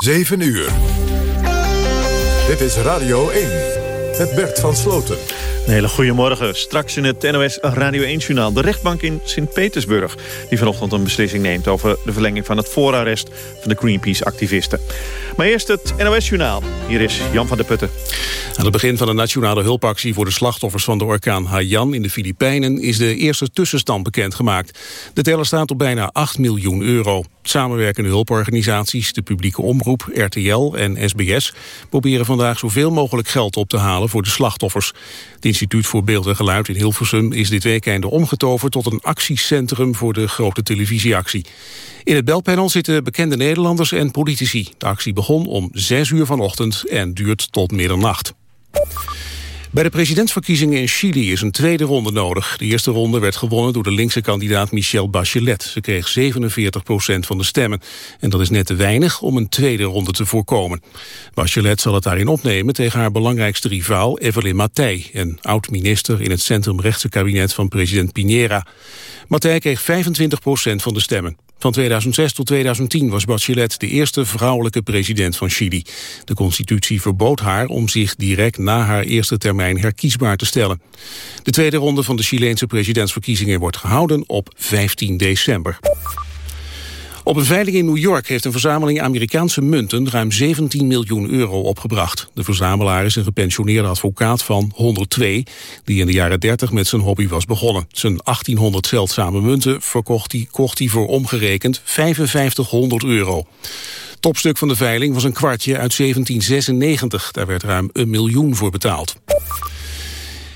7 uur. Dit is Radio 1. Met Bert van Sloten. Een hele goede morgen. Straks in het NOS Radio 1-journaal. De rechtbank in Sint-Petersburg... die vanochtend een beslissing neemt over de verlenging van het voorarrest... van de Greenpeace-activisten. Maar eerst het NOS-journaal. Hier is Jan van der Putten. Aan het begin van de nationale hulpactie voor de slachtoffers van de orkaan Haiyan in de Filipijnen is de eerste tussenstand bekendgemaakt. De teller staat op bijna 8 miljoen euro. Samenwerkende hulporganisaties, de publieke omroep, RTL en SBS proberen vandaag zoveel mogelijk geld op te halen voor de slachtoffers. Het Instituut voor Beeld en Geluid in Hilversum is dit weekend omgetoverd tot een actiecentrum voor de grote televisieactie. In het belpanel zitten bekende Nederlanders en politici. De actie begon om 6 uur vanochtend en duurt tot middernacht. Bij de presidentsverkiezingen in Chili is een tweede ronde nodig. De eerste ronde werd gewonnen door de linkse kandidaat Michelle Bachelet. Ze kreeg 47 procent van de stemmen. En dat is net te weinig om een tweede ronde te voorkomen. Bachelet zal het daarin opnemen tegen haar belangrijkste rivaal Evelyn Matthij... een oud-minister in het centrumrechtse kabinet van president Piñera. Matthij kreeg 25 procent van de stemmen. Van 2006 tot 2010 was Bachelet de eerste vrouwelijke president van Chili. De constitutie verbood haar om zich direct na haar eerste termijn herkiesbaar te stellen. De tweede ronde van de Chileense presidentsverkiezingen wordt gehouden op 15 december. Op een veiling in New York heeft een verzameling Amerikaanse munten ruim 17 miljoen euro opgebracht. De verzamelaar is een gepensioneerde advocaat van 102, die in de jaren 30 met zijn hobby was begonnen. Zijn 1800 zeldzame munten verkocht hij, kocht hij voor omgerekend 5500 euro. Topstuk van de veiling was een kwartje uit 1796. Daar werd ruim een miljoen voor betaald.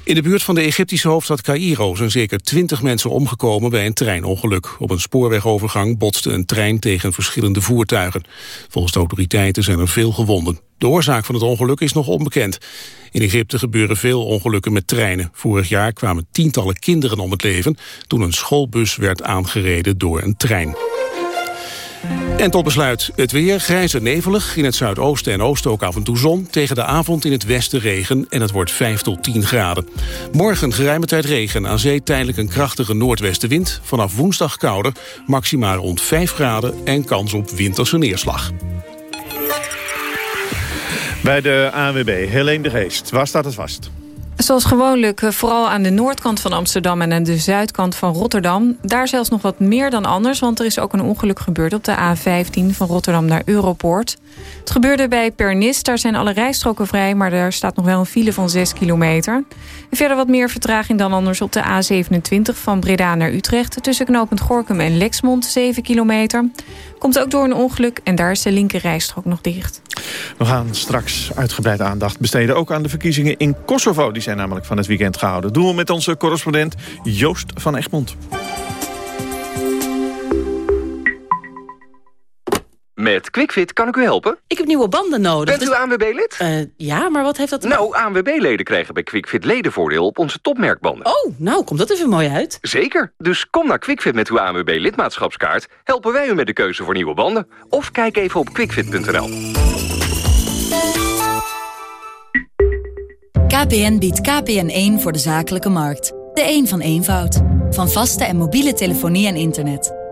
In de buurt van de Egyptische hoofdstad Cairo zijn zeker twintig mensen omgekomen bij een treinongeluk. Op een spoorwegovergang botste een trein tegen verschillende voertuigen. Volgens de autoriteiten zijn er veel gewonden. De oorzaak van het ongeluk is nog onbekend. In Egypte gebeuren veel ongelukken met treinen. Vorig jaar kwamen tientallen kinderen om het leven... toen een schoolbus werd aangereden door een trein. En tot besluit het weer. Grijs en nevelig. In het zuidoosten en oosten ook af en toe zon. Tegen de avond in het westen regen en het wordt 5 tot 10 graden. Morgen geruime tijd regen. Aan zee tijdelijk een krachtige noordwestenwind. Vanaf woensdag kouder. Maximaal rond 5 graden en kans op winterse neerslag. Bij de ANWB, Helene de Geest. Waar staat het vast? Zoals gewoonlijk, eh, vooral aan de noordkant van Amsterdam... en aan de zuidkant van Rotterdam. Daar zelfs nog wat meer dan anders... want er is ook een ongeluk gebeurd op de A15 van Rotterdam naar Europoort. Het gebeurde bij Pernis, daar zijn alle rijstroken vrij... maar daar staat nog wel een file van 6 kilometer. En verder wat meer vertraging dan anders op de A27 van Breda naar Utrecht... tussen knooppunt Gorkum en Lexmond, 7 kilometer. Komt ook door een ongeluk en daar is de linker rijstrook nog dicht. We gaan straks uitgebreid aandacht besteden... ook aan de verkiezingen in Kosovo. Die zijn namelijk van het weekend gehouden. Doen we met onze correspondent Joost van Egmond. Met QuickFit kan ik u helpen? Ik heb nieuwe banden nodig. Bent u ANWB-lid? Uh, ja, maar wat heeft dat... Nou, ANWB-leden krijgen bij QuickFit ledenvoordeel op onze topmerkbanden. Oh, nou, komt dat even mooi uit. Zeker. Dus kom naar QuickFit met uw ANWB-lidmaatschapskaart. Helpen wij u met de keuze voor nieuwe banden. Of kijk even op quickfit.nl. KPN biedt KPN1 voor de zakelijke markt. De een een van eenvoud. Van vaste en mobiele telefonie en internet.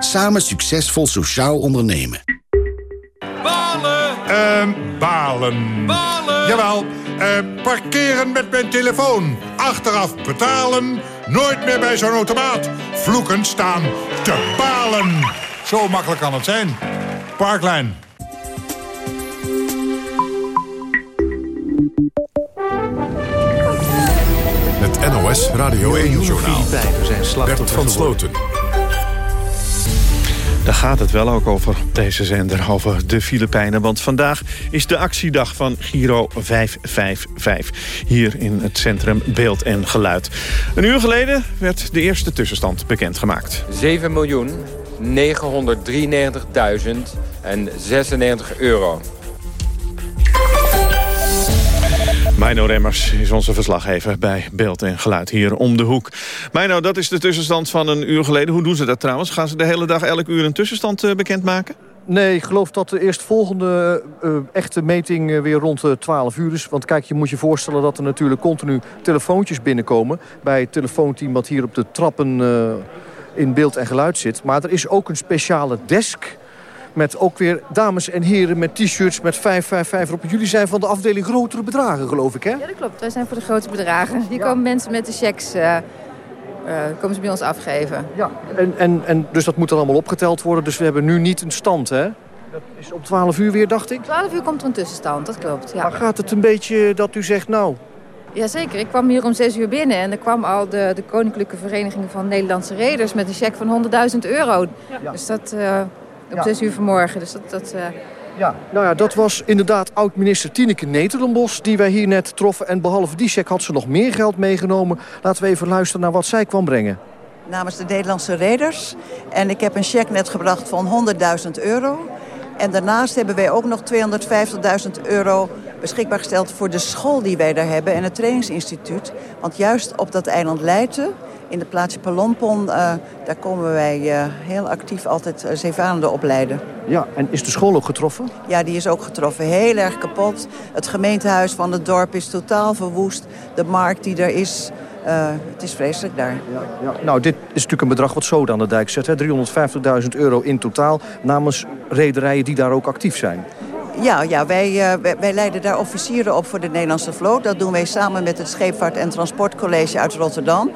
Samen succesvol sociaal ondernemen. Balen! Ehm, balen. Balen! Jawel, uh, parkeren met mijn telefoon. Achteraf betalen. Nooit meer bij zo'n automaat. Vloeken staan te balen. Zo makkelijk kan het zijn. Parklijn. Het NOS Radio 1-journaal. Bert van Sloten. Daar gaat het wel ook over deze zender, over de Filipijnen. Want vandaag is de actiedag van Giro 555. Hier in het centrum Beeld en Geluid. Een uur geleden werd de eerste tussenstand bekendgemaakt. 7 miljoen 993.096 euro. Mino Remmers is onze verslaggever bij Beeld en Geluid hier om de hoek. Mino, dat is de tussenstand van een uur geleden. Hoe doen ze dat trouwens? Gaan ze de hele dag elk uur een tussenstand uh, bekendmaken? Nee, ik geloof dat de eerstvolgende uh, echte meting uh, weer rond de 12 uur is. Want kijk, je moet je voorstellen dat er natuurlijk continu telefoontjes binnenkomen... bij het telefoonteam wat hier op de trappen in beeld en geluid zit. Maar er is ook een speciale desk met ook weer dames en heren met t-shirts met 555 erop. Jullie zijn van de afdeling grotere bedragen, geloof ik, hè? Ja, dat klopt. Wij zijn voor de grote bedragen. Hier komen mensen met de checks... Uh, uh, komen ze bij ons afgeven. Ja, en, en, en dus dat moet er allemaal opgeteld worden. Dus we hebben nu niet een stand, hè? Dat is om 12 uur weer, dacht ik? Om 12 uur komt er een tussenstand, dat klopt. Ja. Maar gaat het een beetje dat u zegt, nou... Jazeker, ik kwam hier om 6 uur binnen en er kwam al de, de Koninklijke Vereniging van Nederlandse Reders met een cheque van 100.000 euro. Ja. Dus dat... Uh, om ja. 6 uur vanmorgen. Dus dat, dat, uh... ja. Nou ja, dat was inderdaad oud-minister Tineke Netelenbos... die wij hier net troffen. En behalve die cheque had ze nog meer geld meegenomen. Laten we even luisteren naar wat zij kwam brengen. Namens de Nederlandse reders. En ik heb een cheque net gebracht van 100.000 euro. En daarnaast hebben wij ook nog 250.000 euro beschikbaar gesteld... voor de school die wij daar hebben en het trainingsinstituut. Want juist op dat eiland Leiden in de plaatsje Palompon, uh, daar komen wij uh, heel actief altijd uh, zeevarenden opleiden. Ja, en is de school ook getroffen? Ja, die is ook getroffen. Heel erg kapot. Het gemeentehuis van het dorp is totaal verwoest. De markt die er is, het is vreselijk daar. Ja, ja. Nou, dit is natuurlijk een bedrag wat zo aan de dijk zet. 350.000 euro in totaal namens rederijen die daar ook actief zijn. Ja, ja wij, uh, wij, wij, leiden daar officieren op voor de Nederlandse vloot. Dat doen wij samen met het Scheepvaart- en Transportcollege uit Rotterdam.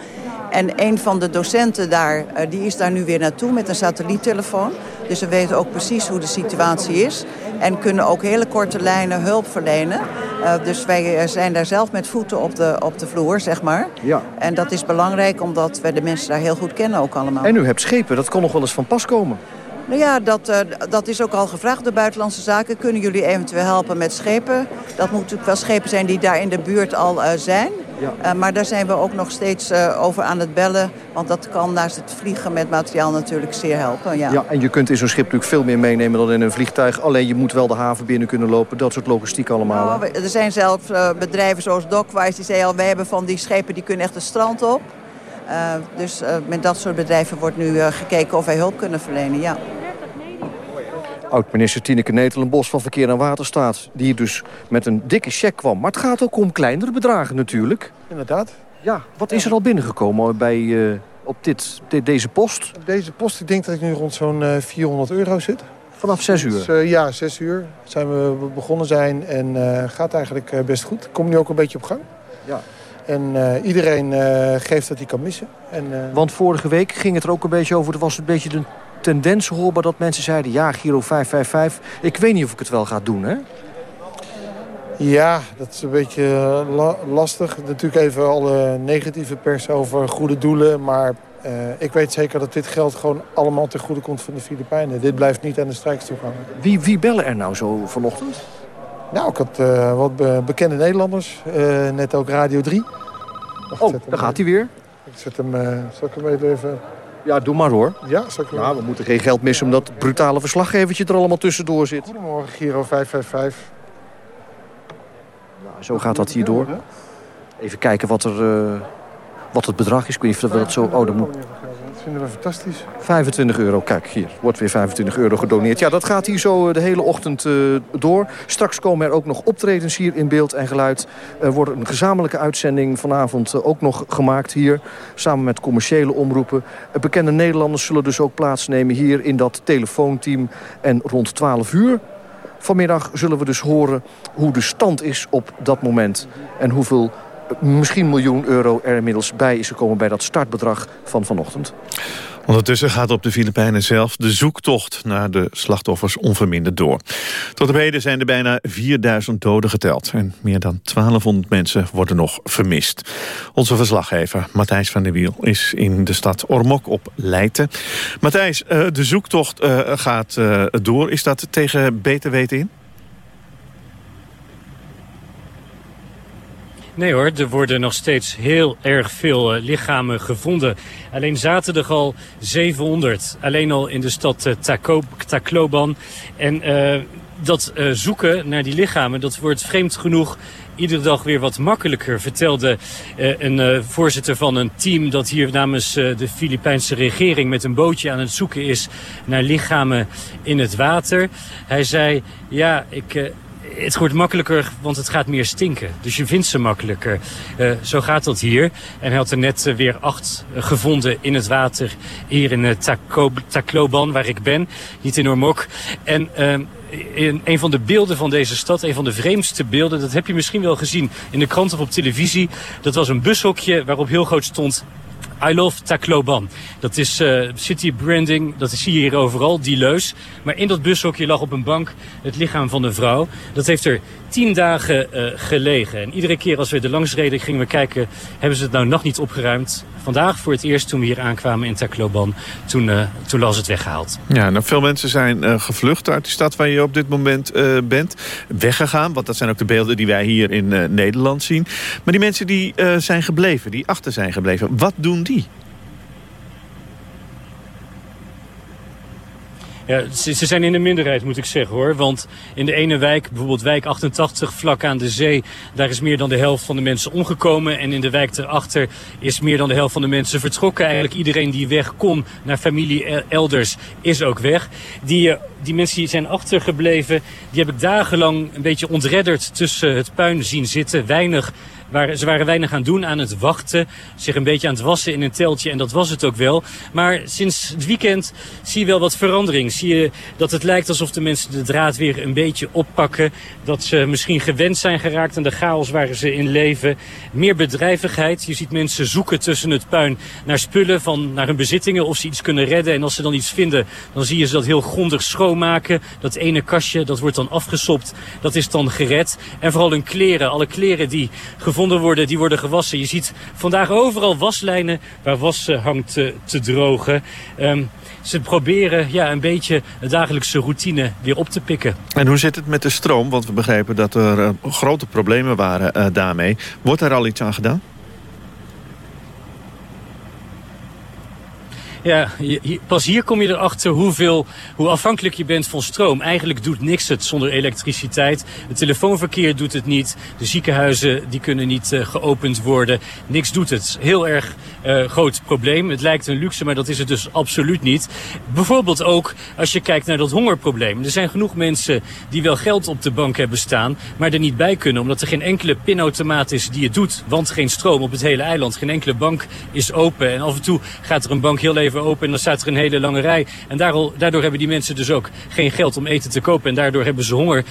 En een van de docenten daar, uh, die is daar nu weer naartoe met een satelliettelefoon. Dus we weten ook precies hoe de situatie is. En kunnen ook hele korte lijnen hulp verlenen. Uh, dus wij zijn daar zelf met voeten op de, op de vloer, zeg maar. Ja. En dat is belangrijk, omdat we de mensen daar heel goed kennen ook allemaal. En u hebt schepen, dat kan nog wel eens van pas komen. Nou ja, dat, uh, dat is ook al gevraagd door Buitenlandse Zaken. Kunnen jullie eventueel helpen met schepen? Dat moeten natuurlijk wel schepen zijn die daar in de buurt al uh, zijn. Ja. Uh, maar daar zijn we ook nog steeds over aan het bellen. Want dat kan naast het vliegen met materiaal natuurlijk zeer helpen. Ja, ja en je kunt in zo'n schip natuurlijk veel meer meenemen dan in een vliegtuig. Alleen je moet wel de haven binnen kunnen lopen. Dat soort logistiek allemaal. Nou, er zijn zelfs bedrijven zoals Dockwise die zeggen al... wij hebben van die schepen die kunnen echt het strand op. Uh, dus uh, met dat soort bedrijven wordt nu uh, gekeken of wij hulp kunnen verlenen, ja. Oud-minister Tineke Netelenbos van Verkeer en Waterstaat... die dus met een dikke cheque kwam. Maar het gaat ook om kleinere bedragen natuurlijk. Inderdaad. Ja, wat is er al binnengekomen bij, op dit, dit, deze post? Op deze post, ik denk dat ik nu rond zo'n 400 euro zit. Vanaf 6 uur? Dus, ja, 6 uur zijn we begonnen zijn en gaat eigenlijk best goed. Komt nu ook een beetje op gang. Ja. En uh, iedereen uh, geeft dat hij kan missen. En, uh... Want vorige week ging het er ook een beetje over... er was een beetje de tendens hoorbaar dat mensen zeiden... ja, Giro 555, ik weet niet of ik het wel ga doen, hè? Ja, dat is een beetje la lastig. Natuurlijk even alle negatieve pers over goede doelen. Maar ik weet zeker dat dit geld gewoon allemaal ten goede komt van de Filipijnen. Dit blijft niet aan de strijkstoel hangen. Wie, wie bellen er nou zo vanochtend? Nou, ik had uh, wat be bekende Nederlanders. Uh, net ook Radio 3. Wacht, oh, daar gaat hij weer. Ik zet hem, uh, zal ik hem even... Ja, doe maar hoor. Ja, zal ik hem... Nou, we moeten geen geld missen omdat het brutale verslaggevertje er allemaal tussendoor zit. Goedemorgen, Giro 555. Nou, zo gaat dat hier door. Even kijken wat, er, wat het bedrag is. Ik weet niet of dat zo... Oh, dat moet vinden fantastisch. 25 euro, kijk hier, wordt weer 25 euro gedoneerd. Ja, dat gaat hier zo de hele ochtend uh, door. Straks komen er ook nog optredens hier in beeld en geluid. Er wordt een gezamenlijke uitzending vanavond uh, ook nog gemaakt hier. Samen met commerciële omroepen. Bekende Nederlanders zullen dus ook plaatsnemen hier in dat telefoonteam. En rond 12 uur vanmiddag zullen we dus horen hoe de stand is op dat moment. En hoeveel misschien miljoen euro er inmiddels bij is gekomen... bij dat startbedrag van vanochtend. Ondertussen gaat op de Filipijnen zelf de zoektocht naar de slachtoffers onverminderd door. Tot op heden zijn er bijna 4000 doden geteld en meer dan 1200 mensen worden nog vermist. Onze verslaggever Matthijs van der Wiel is in de stad Ormok op Leiden. Matthijs, eh, de zoektocht eh, gaat eh, door. Is dat tegen beter weten in? Nee hoor, er worden nog steeds heel erg veel uh, lichamen gevonden. Alleen zaten er al 700. Alleen al in de stad uh, Tacloban. En uh, dat zoeken naar die lichamen, dat wordt vreemd genoeg iedere dag weer wat makkelijker. Vertelde een voorzitter van een team dat hier namens de Filipijnse regering met een bootje aan het zoeken is naar lichamen in het water. Hij zei, ja, ik het wordt makkelijker, want het gaat meer stinken. Dus je vindt ze makkelijker. Uh, zo gaat dat hier. En hij had er net uh, weer acht uh, gevonden in het water hier in Tacloban, waar ik ben. Niet in Ormok. En ehm, in een van de beelden van deze stad, een van de vreemdste beelden... dat heb je misschien wel gezien in de krant of op televisie. Dat was een bushokje waarop heel groot stond I love Tacloban. Dat is uh, city branding, dat zie je hier overal, die leus. Maar in dat bushokje lag op een bank het lichaam van een vrouw. Dat heeft er tien dagen uh, gelegen. En iedere keer als we er langs reden gingen we kijken... hebben ze het nou nog niet opgeruimd. Vandaag voor het eerst toen we hier aankwamen in Tacloban... toen, uh, toen was het weggehaald. Ja, nou, veel mensen zijn gevlucht uit de stad waar je op dit moment bent. Weggegaan, want dat zijn ook de beelden die wij hier in Nederland zien. Maar die mensen die zijn gebleven, die achter zijn gebleven... wat doen die? Ja, ze, zijn in de minderheid, moet ik zeggen hoor. Want in de ene wijk, bijvoorbeeld wijk 88, vlak aan de zee... daar is meer dan de helft van de mensen omgekomen. En in de wijk erachter is meer dan de helft van de mensen vertrokken. Eigenlijk iedereen die weg kon naar familie elders is ook weg. Die, eh, die mensen die zijn achtergebleven, die heb ik dagenlang een beetje ontredderd tussen het puin zien zitten. Weinig Ze waren weinig aan doen, aan het wachten. Zich een beetje aan het wassen in een teltje. En dat was het ook wel. Maar sinds het weekend zie je wel wat verandering. Zie je dat het lijkt alsof de mensen de draad weer een beetje oppakken. Dat ze misschien gewend zijn geraakt aan de chaos waar ze in leven. Meer bedrijvigheid. Je ziet mensen zoeken tussen het puin naar spullen, van, naar hun bezittingen. Of ze iets kunnen redden. En als ze dan iets vinden, dan zie je ze dat heel grondig schoonmaken. Dat ene kastje, dat wordt dan afgesopt. Dat is dan gered. En vooral hun kleren. Alle kleren die worden, die worden gewassen. Je ziet vandaag overal waslijnen waar was hangt te, te drogen. Um, ze proberen ja, een beetje de dagelijkse routine weer op te pikken. En hoe zit het met de stroom? Want we begrepen dat er uh, grote problemen waren uh, daarmee. Wordt er al iets aan gedaan? Ja, pas hier kom je erachter hoeveel, hoe afhankelijk je bent van stroom. Eigenlijk doet niks het zonder elektriciteit. Het telefoonverkeer doet het niet. De ziekenhuizen die kunnen niet uh, geopend worden. Niks doet het. Heel erg uh, groot probleem. Het lijkt een luxe, maar dat is het dus absoluut niet. Bijvoorbeeld ook als je kijkt naar dat hongerprobleem. Er zijn genoeg mensen die wel geld op de bank hebben staan, maar er niet bij kunnen. Omdat er geen enkele pinautomaat is die het doet. Want geen stroom op het hele eiland. Geen enkele bank is open. En af en toe gaat er een bank heel even open en dan staat er een hele lange rij. En daardoor, daardoor hebben die mensen dus ook geen geld om eten te kopen. En daardoor hebben ze honger.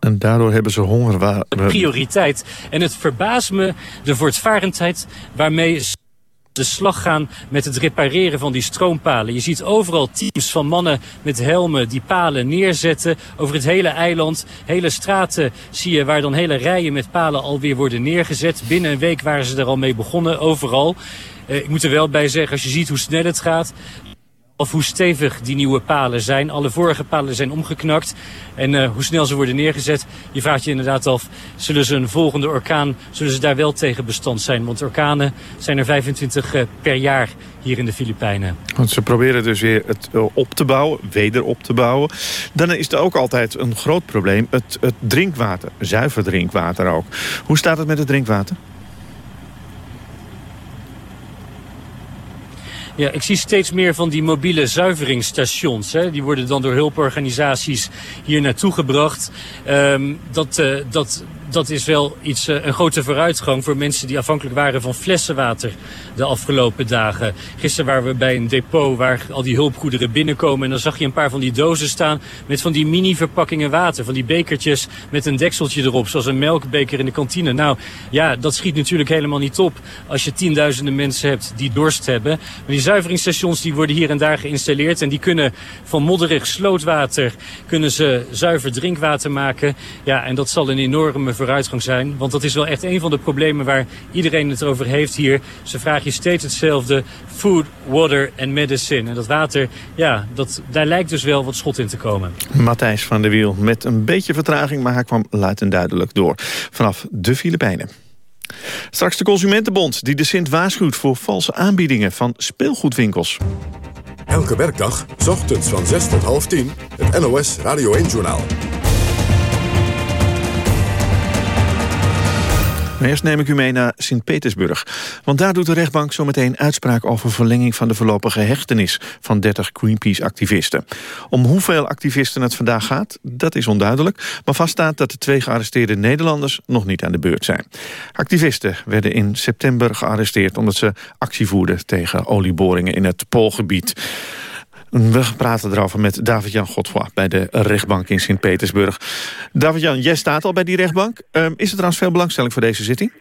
En daardoor hebben ze honger. Waar... Prioriteit. En het verbaast me de voortvarendheid waarmee de slag gaan met het repareren van die stroompalen. Je ziet overal teams van mannen met helmen die palen neerzetten over het hele eiland. Hele straten zie je waar dan hele rijen met palen alweer worden neergezet. Binnen een week waren ze er al mee begonnen, overal. Uh, ik moet er wel bij zeggen, als je ziet hoe snel het gaat... of hoe stevig die nieuwe palen zijn. Alle vorige palen zijn omgeknakt. En uh, hoe snel ze worden neergezet. Je vraagt je inderdaad af, zullen ze een volgende orkaan... zullen ze daar wel tegen bestand zijn? Want orkanen zijn er 25 uh, per jaar hier in de Filipijnen. Want ze proberen dus weer het op te bouwen, weder op te bouwen. Dan is er ook altijd een groot probleem, het, het drinkwater. Zuiver drinkwater ook. Hoe staat het met het drinkwater? Ja, ik zie steeds meer van die mobiele zuiveringsstations. Hè. Die worden dan door hulporganisaties hier naartoe gebracht. Um, dat, uh, dat dat is wel iets, een grote vooruitgang voor mensen die afhankelijk waren van flessenwater de afgelopen dagen. Gisteren waren we bij een depot waar al die hulpgoederen binnenkomen. En dan zag je een paar van die dozen staan met van die mini-verpakkingen water. Van die bekertjes met een dekseltje erop, zoals een melkbeker in de kantine. Nou ja, dat schiet natuurlijk helemaal niet op als je tienduizenden mensen hebt die dorst hebben. Maar die zuiveringsstations die worden hier en daar geïnstalleerd. En die kunnen van modderig slootwater kunnen ze zuiver drinkwater maken. Ja, en dat zal een enorme vooruitgang zijn. Want dat is wel echt een van de problemen waar iedereen het over heeft hier. Ze vragen je steeds hetzelfde. Food, water en medicine. En dat water, ja, dat, daar lijkt dus wel wat schot in te komen. Matthijs van der Wiel met een beetje vertraging, maar hij kwam luid en duidelijk door. Vanaf de Filipijnen. Straks de Consumentenbond die de Sint waarschuwt voor valse aanbiedingen van speelgoedwinkels. Elke werkdag, s ochtends van 6 tot half 10, het NOS Radio 1-journaal. Eerst neem ik u mee naar Sint-Petersburg. Want daar doet de rechtbank zometeen uitspraak over verlenging van de voorlopige hechtenis van 30 Greenpeace-activisten. Om hoeveel activisten het vandaag gaat, dat is onduidelijk. Maar vaststaat dat de twee gearresteerde Nederlanders nog niet aan de beurt zijn. Activisten werden in september gearresteerd omdat ze actie voerden tegen olieboringen in het Poolgebied. We praten erover met David-Jan Godfroy bij de rechtbank in Sint-Petersburg. David-Jan, jij staat al bij die rechtbank. Um, is er trouwens veel belangstelling voor deze zitting?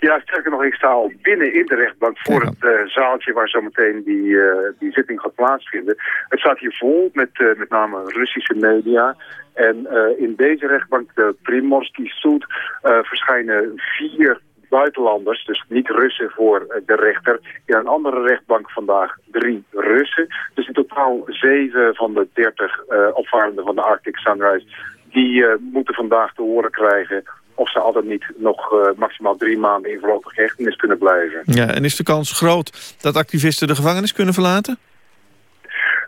Ja, sterker nog, ik sta al binnen in de rechtbank voor het uh, zaaltje waar zometeen die, uh, die zitting gaat plaatsvinden. Het staat hier vol met uh, met name Russische media. En in deze rechtbank, de Primorsky Soet, verschijnen vier buitenlanders, dus niet Russen voor de rechter. In een andere rechtbank vandaag drie Russen. Dus in totaal zeven van de dertig uh, opvarenden van de Arctic Sunrise... die uh, moeten vandaag te horen krijgen of ze altijd niet nog maximaal drie maanden in voorlopige hechtenis kunnen blijven. Ja, en is de kans groot dat activisten de gevangenis kunnen verlaten?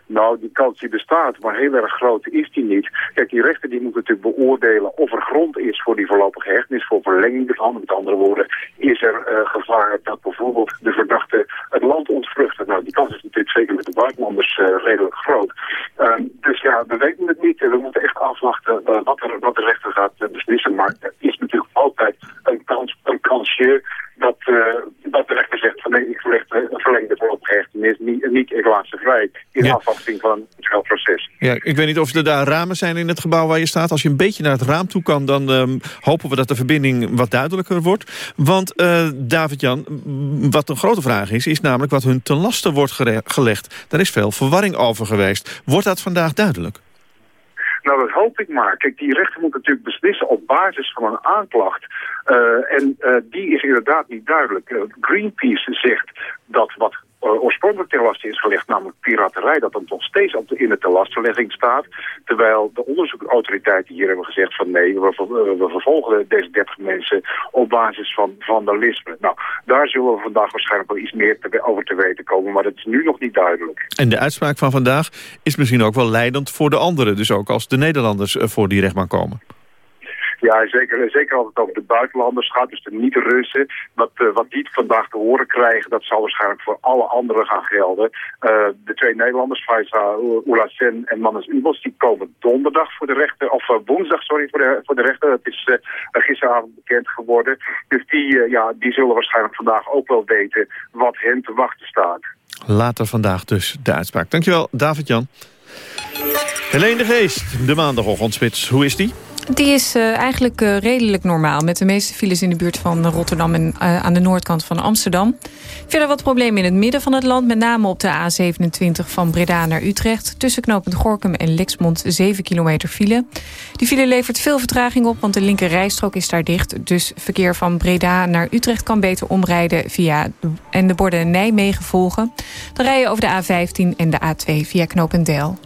Nou, die kans die bestaat, maar heel erg groot is die niet. Kijk, die rechter die moet natuurlijk beoordelen of er grond is voor die voorlopige hechtenis, voor verlenging ervan. Met andere woorden, is er uh, gevaar dat bijvoorbeeld de verdachte het land ontvluchten. Nou, die kans is natuurlijk zeker met de buitenlanders uh, redelijk groot. Uh, dus ja, we weten het niet. We moeten echt afwachten uh, wat, er, wat de rechter gaat beslissen. Maar er is natuurlijk altijd een kans, een kansje dat, dat de rechter zegt van nee, ik verleg, verleng de voorlopige hechtenis, niet, niet ze vrij. In ja. afwachting van het proces. Ja, ik weet niet of er daar ramen zijn in het gebouw waar je staat. Als je een beetje naar het raam toe kan, dan um, hopen we dat de verbinding wat duidelijker wordt. Want uh, David-Jan, wat een grote vraag is, is namelijk wat hun ten laste wordt gelegd. Daar is veel verwarring over geweest. Wordt dat vandaag duidelijk? Nou, dat hoop ik maar. Kijk, die rechter moet natuurlijk beslissen op basis van een aanklacht. Uh, en uh, die is inderdaad niet duidelijk. Uh, Greenpeace zegt dat wat oorspronkelijk ter last is gelegd, namelijk piraterij, dat dan nog steeds op de, in de staat. Terwijl de onderzoekautoriteiten hier hebben gezegd van nee, we, we vervolgen deze 30 mensen op basis van vandalisme. Nou, daar zullen we vandaag waarschijnlijk wel iets meer over te weten komen, maar dat is nu nog niet duidelijk. En de uitspraak van vandaag is misschien ook wel leidend voor de anderen, dus ook als de Nederlanders voor die rechtbank komen. Ja, zeker, zeker als het over de buitenlanders gaat, dus de niet-Russen. Wat, uh, wat die vandaag te horen krijgen, dat zal waarschijnlijk voor alle anderen gaan gelden. Uh, de twee Nederlanders, Faisa Oulassen en Mannes Ubos, die komen donderdag voor de rechter, of uh, woensdag, sorry, voor de, voor de rechter. Dat is gisteravond bekend geworden. Dus die, ja, die zullen waarschijnlijk vandaag ook wel weten wat hen te wachten staat. Later vandaag dus de uitspraak. Dankjewel, David-Jan. Helene de Geest, de maandagochtendspits. Hoe is die? Die is uh, eigenlijk uh, redelijk normaal. Met de meeste files in de buurt van Rotterdam en uh, aan de noordkant van Amsterdam. Verder wat problemen in het midden van het land. Met name op de A27 van Breda naar Utrecht. Tussen knooppunt Gorkum en Lexmond 7 kilometer file. Die file levert veel vertraging op, want de linker rijstrook is daar dicht. Dus verkeer van Breda naar Utrecht kan beter omrijden via en de borden Nijmegen volgen. Dan rij je over de A15 en de A2 via knooppunt Del.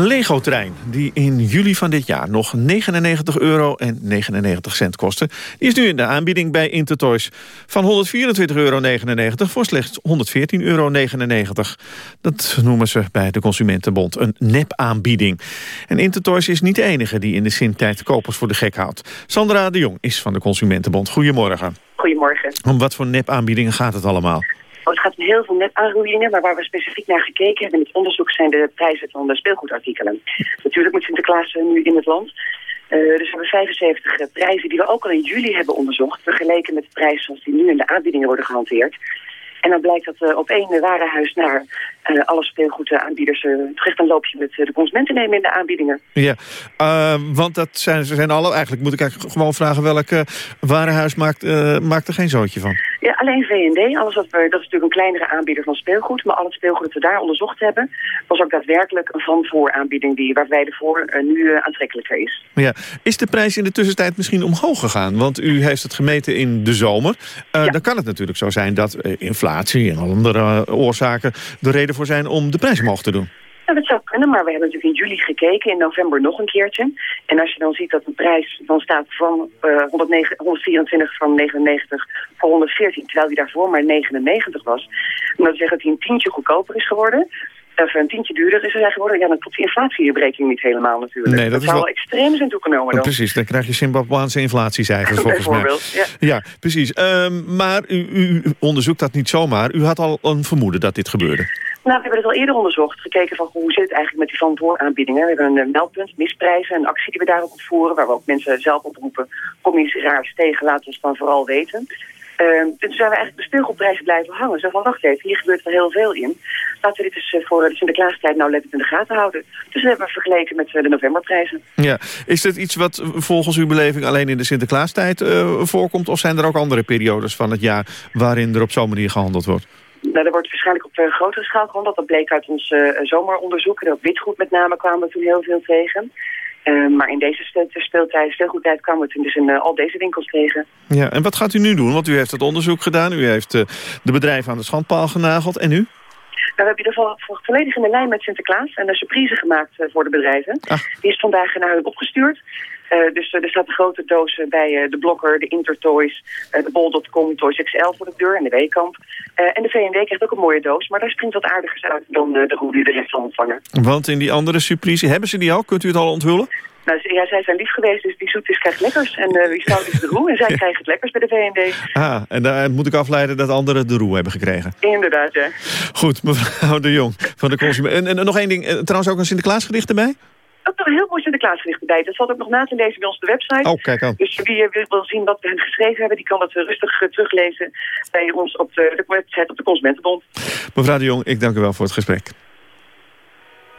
Een Lego-trein die in juli van dit jaar nog 99 euro en 99 cent kostte... die is nu in de aanbieding bij Intertoys van 124,99 euro voor slechts 114,99 euro. Dat noemen ze bij de Consumentenbond een nep-aanbieding. En Intertoys is niet de enige die in de zintijd kopers voor de gek houdt. Sandra de Jong is van de Consumentenbond. Goedemorgen. Goedemorgen. Om wat voor nep-aanbiedingen gaat het allemaal? Oh, het gaat om heel veel nep-aanroeien, maar waar we specifiek naar gekeken hebben in het onderzoek zijn de prijzen van de speelgoedartikelen. Natuurlijk moet Sinterklaas nu in het land. Eh, dus we hebben 75 prijzen die we ook al in juli hebben onderzocht... vergeleken met de prijzen zoals die nu in de aanbiedingen worden gehanteerd. En dan blijkt dat uh, op één warenhuis naar uh, alle speelgoedaanbieders uh, toch echt een loopje met de consumenten nemen in de aanbiedingen. Ja, want dat zijn, ze zijn alle. Eigenlijk moet ik eigenlijk gewoon vragen welk warenhuis maakt, maakt er geen zootje van? Ja, alleen V&D. Alles wat we, dat is natuurlijk een kleinere aanbieder van speelgoed. Maar al het speelgoed dat we daar onderzocht hebben... was ook daadwerkelijk een van-voor aanbieding... Die, waarbij de voor nu aantrekkelijker is. Ja. Is de prijs in de tussentijd misschien omhoog gegaan? Want u heeft het gemeten in de zomer. Ja. Dan kan het natuurlijk zo zijn dat inflatie en andere oorzaken... de reden voor zijn om de prijs omhoog te doen. Ja, dat zou kunnen, maar we hebben natuurlijk in juli gekeken, in november nog een keertje. En als je dan ziet dat de prijs dan staat van uh, 109, 124 van 99 voor 114, terwijl die daarvoor maar 99 was. En dat zeggen dat hij een tientje goedkoper is geworden of een tientje duurder is er geworden, ja, dan klopt die inflatieberekening niet helemaal natuurlijk. Nee, dat, dat is zou wel... extreem zijn toegenomen dan. Precies, dan krijg je Zimbabwaanse inflatiecijfers volgens mij. Ja. Ja, precies. Um, maar u, u, onderzoekt dat niet zomaar. U had al een vermoeden dat dit gebeurde. Nou, we hebben het al eerder onderzocht. Gekeken van hoe zit het eigenlijk met die van vooraanbiedingen. We hebben een meldpunt, misprijzen, een actie die we daarop opvoeren. Waar we ook mensen zelf oproepen. Kom iets raars tegen, laat ons dan vooral weten. Uh, toen zijn we eigenlijk de speelgoedprijzen blijven hangen. Zo van, wacht even, hier gebeurt er heel veel in. Laten we dit eens voor de Sinterklaastijd nou lekker in de gaten houden. Dus dat hebben we vergeleken met de novemberprijzen. Ja. Is dit iets wat volgens uw beleving alleen in de Sinterklaastijd uh, voorkomt? Of zijn er ook andere periodes van het jaar waarin er op zo'n manier gehandeld wordt? Nou, er wordt waarschijnlijk op uh, grotere schaal gehandeld. Dat bleek uit ons uh, zomeronderzoek. En op witgoed met name kwamen we toen heel veel tegen. Uh, maar in deze speeltijd, speelgoedtijd kwamen we toen dus in uh, al deze winkels tegen. Ja, en wat gaat u nu doen? Want u heeft het onderzoek gedaan. U heeft uh, de bedrijven aan de schandpaal genageld. En nu? Nou, we hebben in ieder geval volledig in de lijn met Sinterklaas. En een surprise gemaakt voor de bedrijven. Ach. Die is vandaag naar hun opgestuurd. dus er staat een grote doos bij de Blokker, de Intertoys, de Bol.com, Toys XL voor de deur en de Weekamp. en de V&D krijgt ook een mooie doos, maar daar springt wat aardigers uit dan de hoe die de rest zal ontvangen. Want in die andere surprise, hebben ze die al? Kunt u het al onthullen? Nou, ja, zij zijn lief geweest, dus die zoetjes krijgt lekkers. En uh, wie stout is de roe. En zij krijgen het lekkers bij de V&D. Ah, en daar moet ik afleiden dat anderen de roe hebben gekregen. Inderdaad, ja. Goed, mevrouw de Jong van de consument. En, en, nog één ding, trouwens ook een Sinterklaasgericht erbij? Ook nog een heel mooi Sinterklaasgericht erbij. Dat valt ook nog na te lezen bij ons op de website. Oh, kijk aan. Dus wie uh, wil zien wat we hen geschreven hebben... die kan het uh, rustig teruglezen bij ons op de website op de Consumentenbond. Mevrouw de Jong, ik dank u wel voor het gesprek.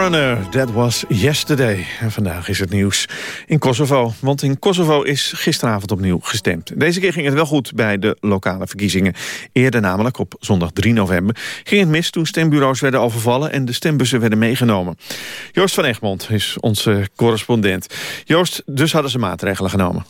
Foreigner, that was yesterday. En vandaag is het nieuws in Kosovo. Want in Kosovo is gisteravond opnieuw gestemd. Deze keer ging het wel goed bij de lokale verkiezingen. Eerder namelijk, op zondag 3 november, ging het mis... toen stembureaus werden overvallen en de stembussen werden meegenomen. Joost van Egmond is onze correspondent. Joost, dus hadden ze maatregelen genomen.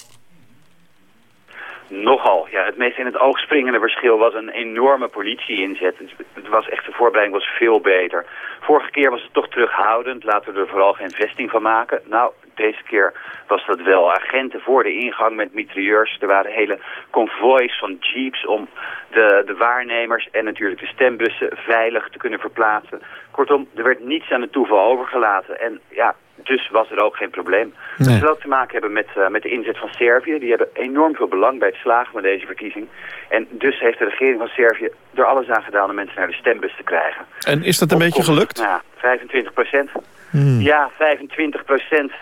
Nogal. Het meest in het oog springende verschil was een enorme politie-inzet. Het was echt, de voorbereiding was veel beter. Vorige keer was het toch terughoudend, laten we er vooral geen vesting van maken. Nou, deze keer was dat wel. Agenten voor de ingang met mitrailleurs. Er waren hele konvoois van jeeps om de, de waarnemers en natuurlijk de stembussen veilig te kunnen verplaatsen. Kortom, er werd niets aan het toeval overgelaten. En ja, dus was er ook geen probleem. Nee. Dat zal ook te maken hebben met, uh, met de inzet van Servië. Die hebben enorm veel belang bij het slagen van deze verkiezing. En dus heeft de regering van Servië er alles aan gedaan om mensen naar de stembus te krijgen. En is dat een beetje gelukt? Ja, 25 procent. Hmm. Ja, 25 procent.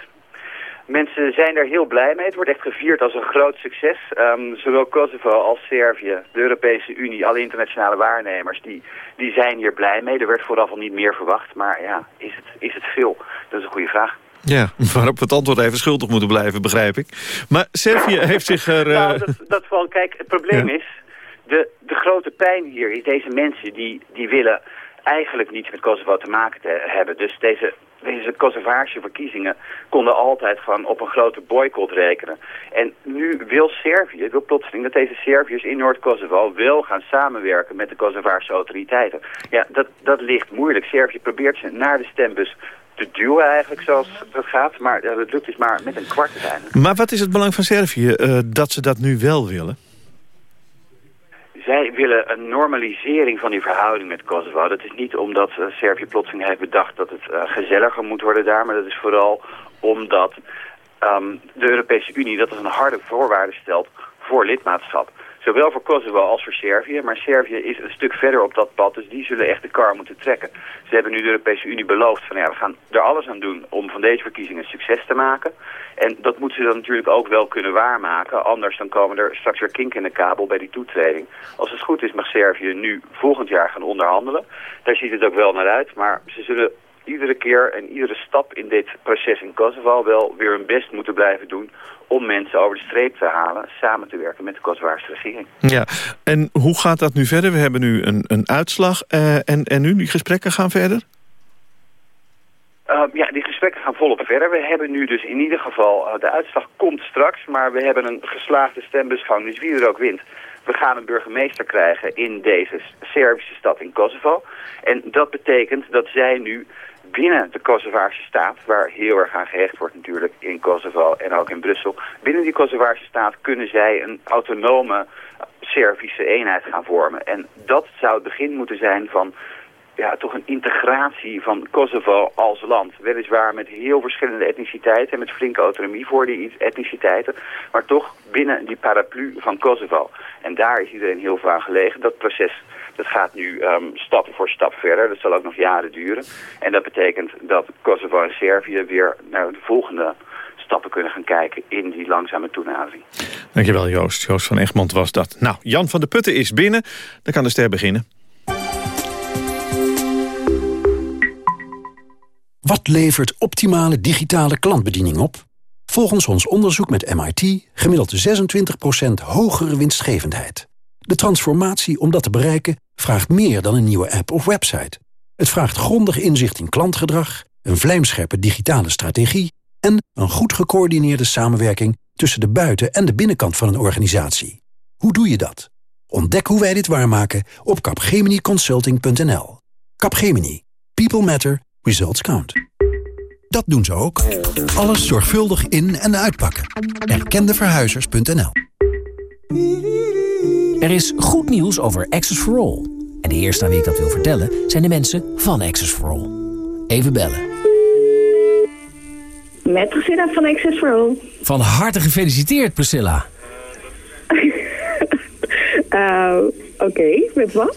Mensen zijn er heel blij mee. Het wordt echt gevierd als een groot succes. Um, zowel Kosovo als Servië, de Europese Unie, alle internationale waarnemers, die, die zijn hier blij mee. Er werd vooraf al niet meer verwacht. Maar ja, is het, is het veel? Dat is een goede vraag. Ja, waarop we het antwoord even schuldig moeten blijven, begrijp ik. Maar Servië heeft zich er... Uh... Nou, dat, dat wel, kijk, het probleem ja. is... De, de grote pijn hier is deze mensen die, die willen eigenlijk niets met Kosovo te maken te hebben. Dus deze, deze Kosovaarse verkiezingen konden altijd gewoon op een grote boycott rekenen. En nu wil Servië, wil plotseling dat deze Serviërs in Noord-Kosovo wel gaan samenwerken met de Kosovaarse autoriteiten. Ja, dat, dat ligt moeilijk. Servië probeert ze naar de stembus te duwen eigenlijk zoals dat gaat. Maar dat lukt dus maar met een kwart uiteindelijk. Maar wat is het belang van Servië uh, dat ze dat nu wel willen? Zij willen een normalisering van die verhouding met Kosovo. Dat is niet omdat uh, Servië plotseling heeft bedacht dat het uh, gezelliger moet worden daar. Maar dat is vooral omdat um, de Europese Unie dat als een harde voorwaarde stelt voor lidmaatschap. Zowel voor Kosovo als voor Servië. Maar Servië is een stuk verder op dat pad, dus die zullen echt de kar moeten trekken. Ze hebben nu de Europese Unie beloofd van ja, we gaan er alles aan doen om van deze verkiezingen succes te maken. En dat moeten ze dan natuurlijk ook wel kunnen waarmaken. Anders dan komen er straks weer kink in de kabel bij die toetreding. Als het goed is mag Servië nu volgend jaar gaan onderhandelen. Daar ziet het ook wel naar uit. Maar ze zullen iedere keer en iedere stap in dit proces in Kosovo wel weer hun best moeten blijven doen om mensen over de streep te halen, samen te werken met de Kosovaarse regering. Ja, en hoe gaat dat nu verder? We hebben nu een, een uitslag uh, en, en nu die gesprekken gaan verder? Uh, ja, die gesprekken gaan volop verder. We hebben nu dus in ieder geval, uh, de uitslag komt straks, maar we hebben een geslaagde stembusgang, dus wie er ook wint. We gaan een burgemeester krijgen in deze Servische stad in Kosovo. En dat betekent dat zij nu binnen de Kosovaarse staat, waar heel erg aan gehecht wordt natuurlijk in Kosovo en ook in Brussel. Binnen die Kosovaarse staat kunnen zij een autonome Servische eenheid gaan vormen. En dat zou het begin moeten zijn van ja, toch een integratie van Kosovo als land. Weliswaar met heel verschillende etniciteiten en met flinke autonomie voor die etniciteiten. Maar toch binnen die paraplu van Kosovo. En daar is iedereen heel veel gelegen. Dat proces dat gaat nu um, stap voor stap verder. Dat zal ook nog jaren duren. En dat betekent dat Kosovo en Servië weer naar de volgende stappen kunnen gaan kijken in die langzame toenadering. Dankjewel Joost. Joost van Egmond was dat. Nou, Jan van de Putten is binnen. Dan kan de ster beginnen. Wat levert optimale digitale klantbediening op? Volgens ons onderzoek met MIT gemiddeld 26% hogere winstgevendheid. De transformatie om dat te bereiken vraagt meer dan een nieuwe app of website. Het vraagt grondig inzicht in klantgedrag, een vlijmscherpe digitale strategie... en een goed gecoördineerde samenwerking tussen de buiten- en de binnenkant van een organisatie. Hoe doe je dat? Ontdek hoe wij dit waarmaken op capgeminiconsulting.nl. Capgemini. People matter. Results count. Dat doen ze ook. Alles zorgvuldig in- en uitpakken. Erkendeverhuizers.nl Er is goed nieuws over Access for All. En de eerste aan wie ik dat wil vertellen zijn de mensen van Access for All. Even bellen. Met Priscilla van Access for All. Van harte gefeliciteerd, Priscilla. uh, Oké, okay, met wat?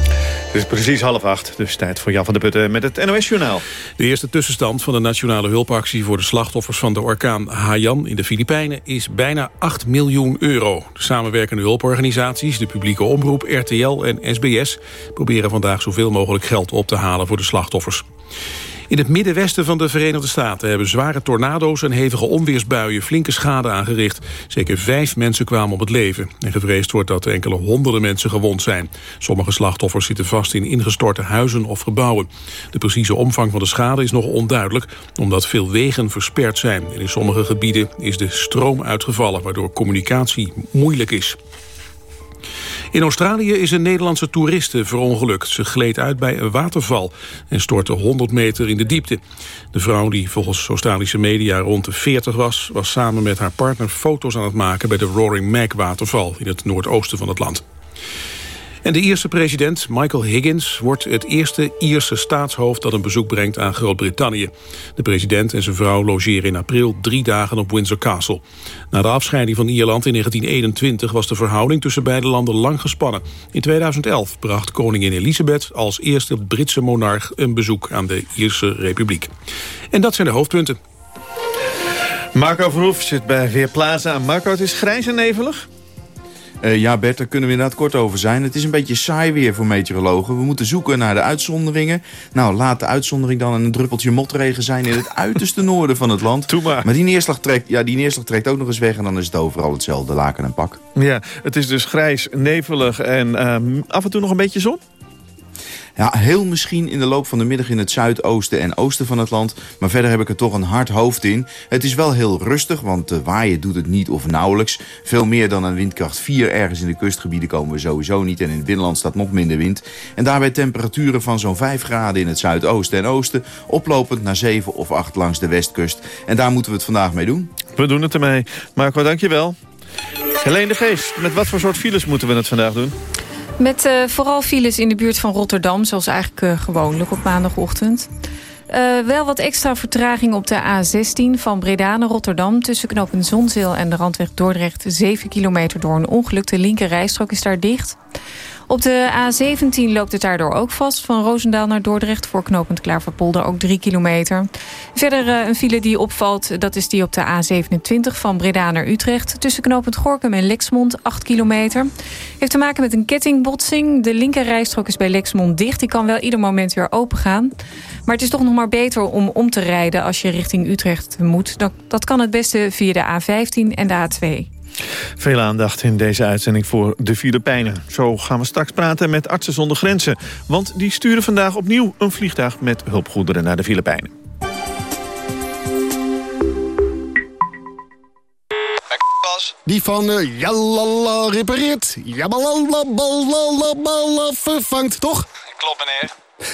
Het is precies half acht, dus tijd voor Jan van der Putten met het NOS-journaal. De eerste tussenstand van de nationale hulpactie voor de slachtoffers van de orkaan Haiyan in de Filipijnen is bijna 8 miljoen euro. De samenwerkende hulporganisaties, de publieke omroep, RTL en SBS proberen vandaag zoveel mogelijk geld op te halen voor de slachtoffers. In het middenwesten van de Verenigde Staten hebben zware tornado's en hevige onweersbuien flinke schade aangericht. Zeker vijf mensen kwamen om het leven. En gevreesd wordt dat enkele honderden mensen gewond zijn. Sommige slachtoffers zitten vast in ingestorte huizen of gebouwen. De precieze omvang van de schade is nog onduidelijk, omdat veel wegen versperd zijn. En in sommige gebieden is de stroom uitgevallen, waardoor communicatie moeilijk is. In Australië is een Nederlandse toeriste verongelukt. Ze gleed uit bij een waterval en stortte 100 meter in de diepte. De vrouw, die volgens Australische media rond de 40 was... was samen met haar partner foto's aan het maken bij de Roaring Mac waterval... in het noordoosten van het land. En de Ierse president Michael Higgins wordt het eerste Ierse staatshoofd dat een bezoek brengt aan Groot-Brittannië. De president en zijn vrouw logeren in april drie dagen op Windsor Castle. Na de afscheiding van Ierland in 1921 was de verhouding tussen beide landen lang gespannen. In 2011 bracht koningin Elisabeth als eerste Britse monarch een bezoek aan de Ierse Republiek. En dat zijn de hoofdpunten. Marco Verhoef zit bij Weerplaza. Marco, het is grijs en nevelig? Uh, ja, Bert, daar kunnen we inderdaad kort over zijn. Het is een beetje saai weer voor meteorologen. We moeten zoeken naar de uitzonderingen. Nou, laat de uitzondering dan een druppeltje motregen zijn... in het uiterste noorden van het land. Doe maar. Maar die neerslag, trekt, ja, die neerslag trekt ook nog eens weg... en dan is het overal hetzelfde laken en pak. Ja, het is dus grijs, nevelig en uh, af en toe nog een beetje zon? Ja, heel misschien in de loop van de middag in het zuidoosten en oosten van het land. Maar verder heb ik er toch een hard hoofd in. Het is wel heel rustig, want de waaien doet het niet of nauwelijks. Veel meer dan een windkracht 4 ergens in de kustgebieden komen we sowieso niet. En in het binnenland staat nog minder wind. En daarbij temperaturen van zo'n 5 graden in het zuidoosten en oosten. Oplopend naar 7 of 8 langs de westkust. En daar moeten we het vandaag mee doen. We doen het ermee. Marco, dankjewel. Helene de Geest, met wat voor soort files moeten we het vandaag doen? Met uh, vooral files in de buurt van Rotterdam, zoals eigenlijk uh, gewoonlijk op maandagochtend. Uh, wel wat extra vertraging op de A16 van Breda naar Rotterdam... tussen knooppunt Zonzeel en de randweg Dordrecht... 7 kilometer door een ongeluk. De linker rijstrook is daar dicht. Op de A17 loopt het daardoor ook vast. Van Roosendaal naar Dordrecht voor knooppunt Klaverpolder ook 3 kilometer. Verder uh, een file die opvalt, dat is die op de A27 van Breda naar Utrecht. Tussen knooppunt Gorkum en Lexmond 8 kilometer. Heeft te maken met een kettingbotsing. De linker rijstrook is bij Lexmond dicht. Die kan wel ieder moment weer open gaan. Maar het is toch nog maar beter om om te rijden als je richting Utrecht moet. Dat kan het beste via de A15 en de A2. Veel aandacht in deze uitzending voor de Filipijnen. Zo gaan we straks praten met Artsen zonder Grenzen. Want die sturen vandaag opnieuw een vliegtuig met hulpgoederen naar de Filipijnen. Die van uh, Jalala repareert. Jabalala vervangt, toch? Klopt, meneer.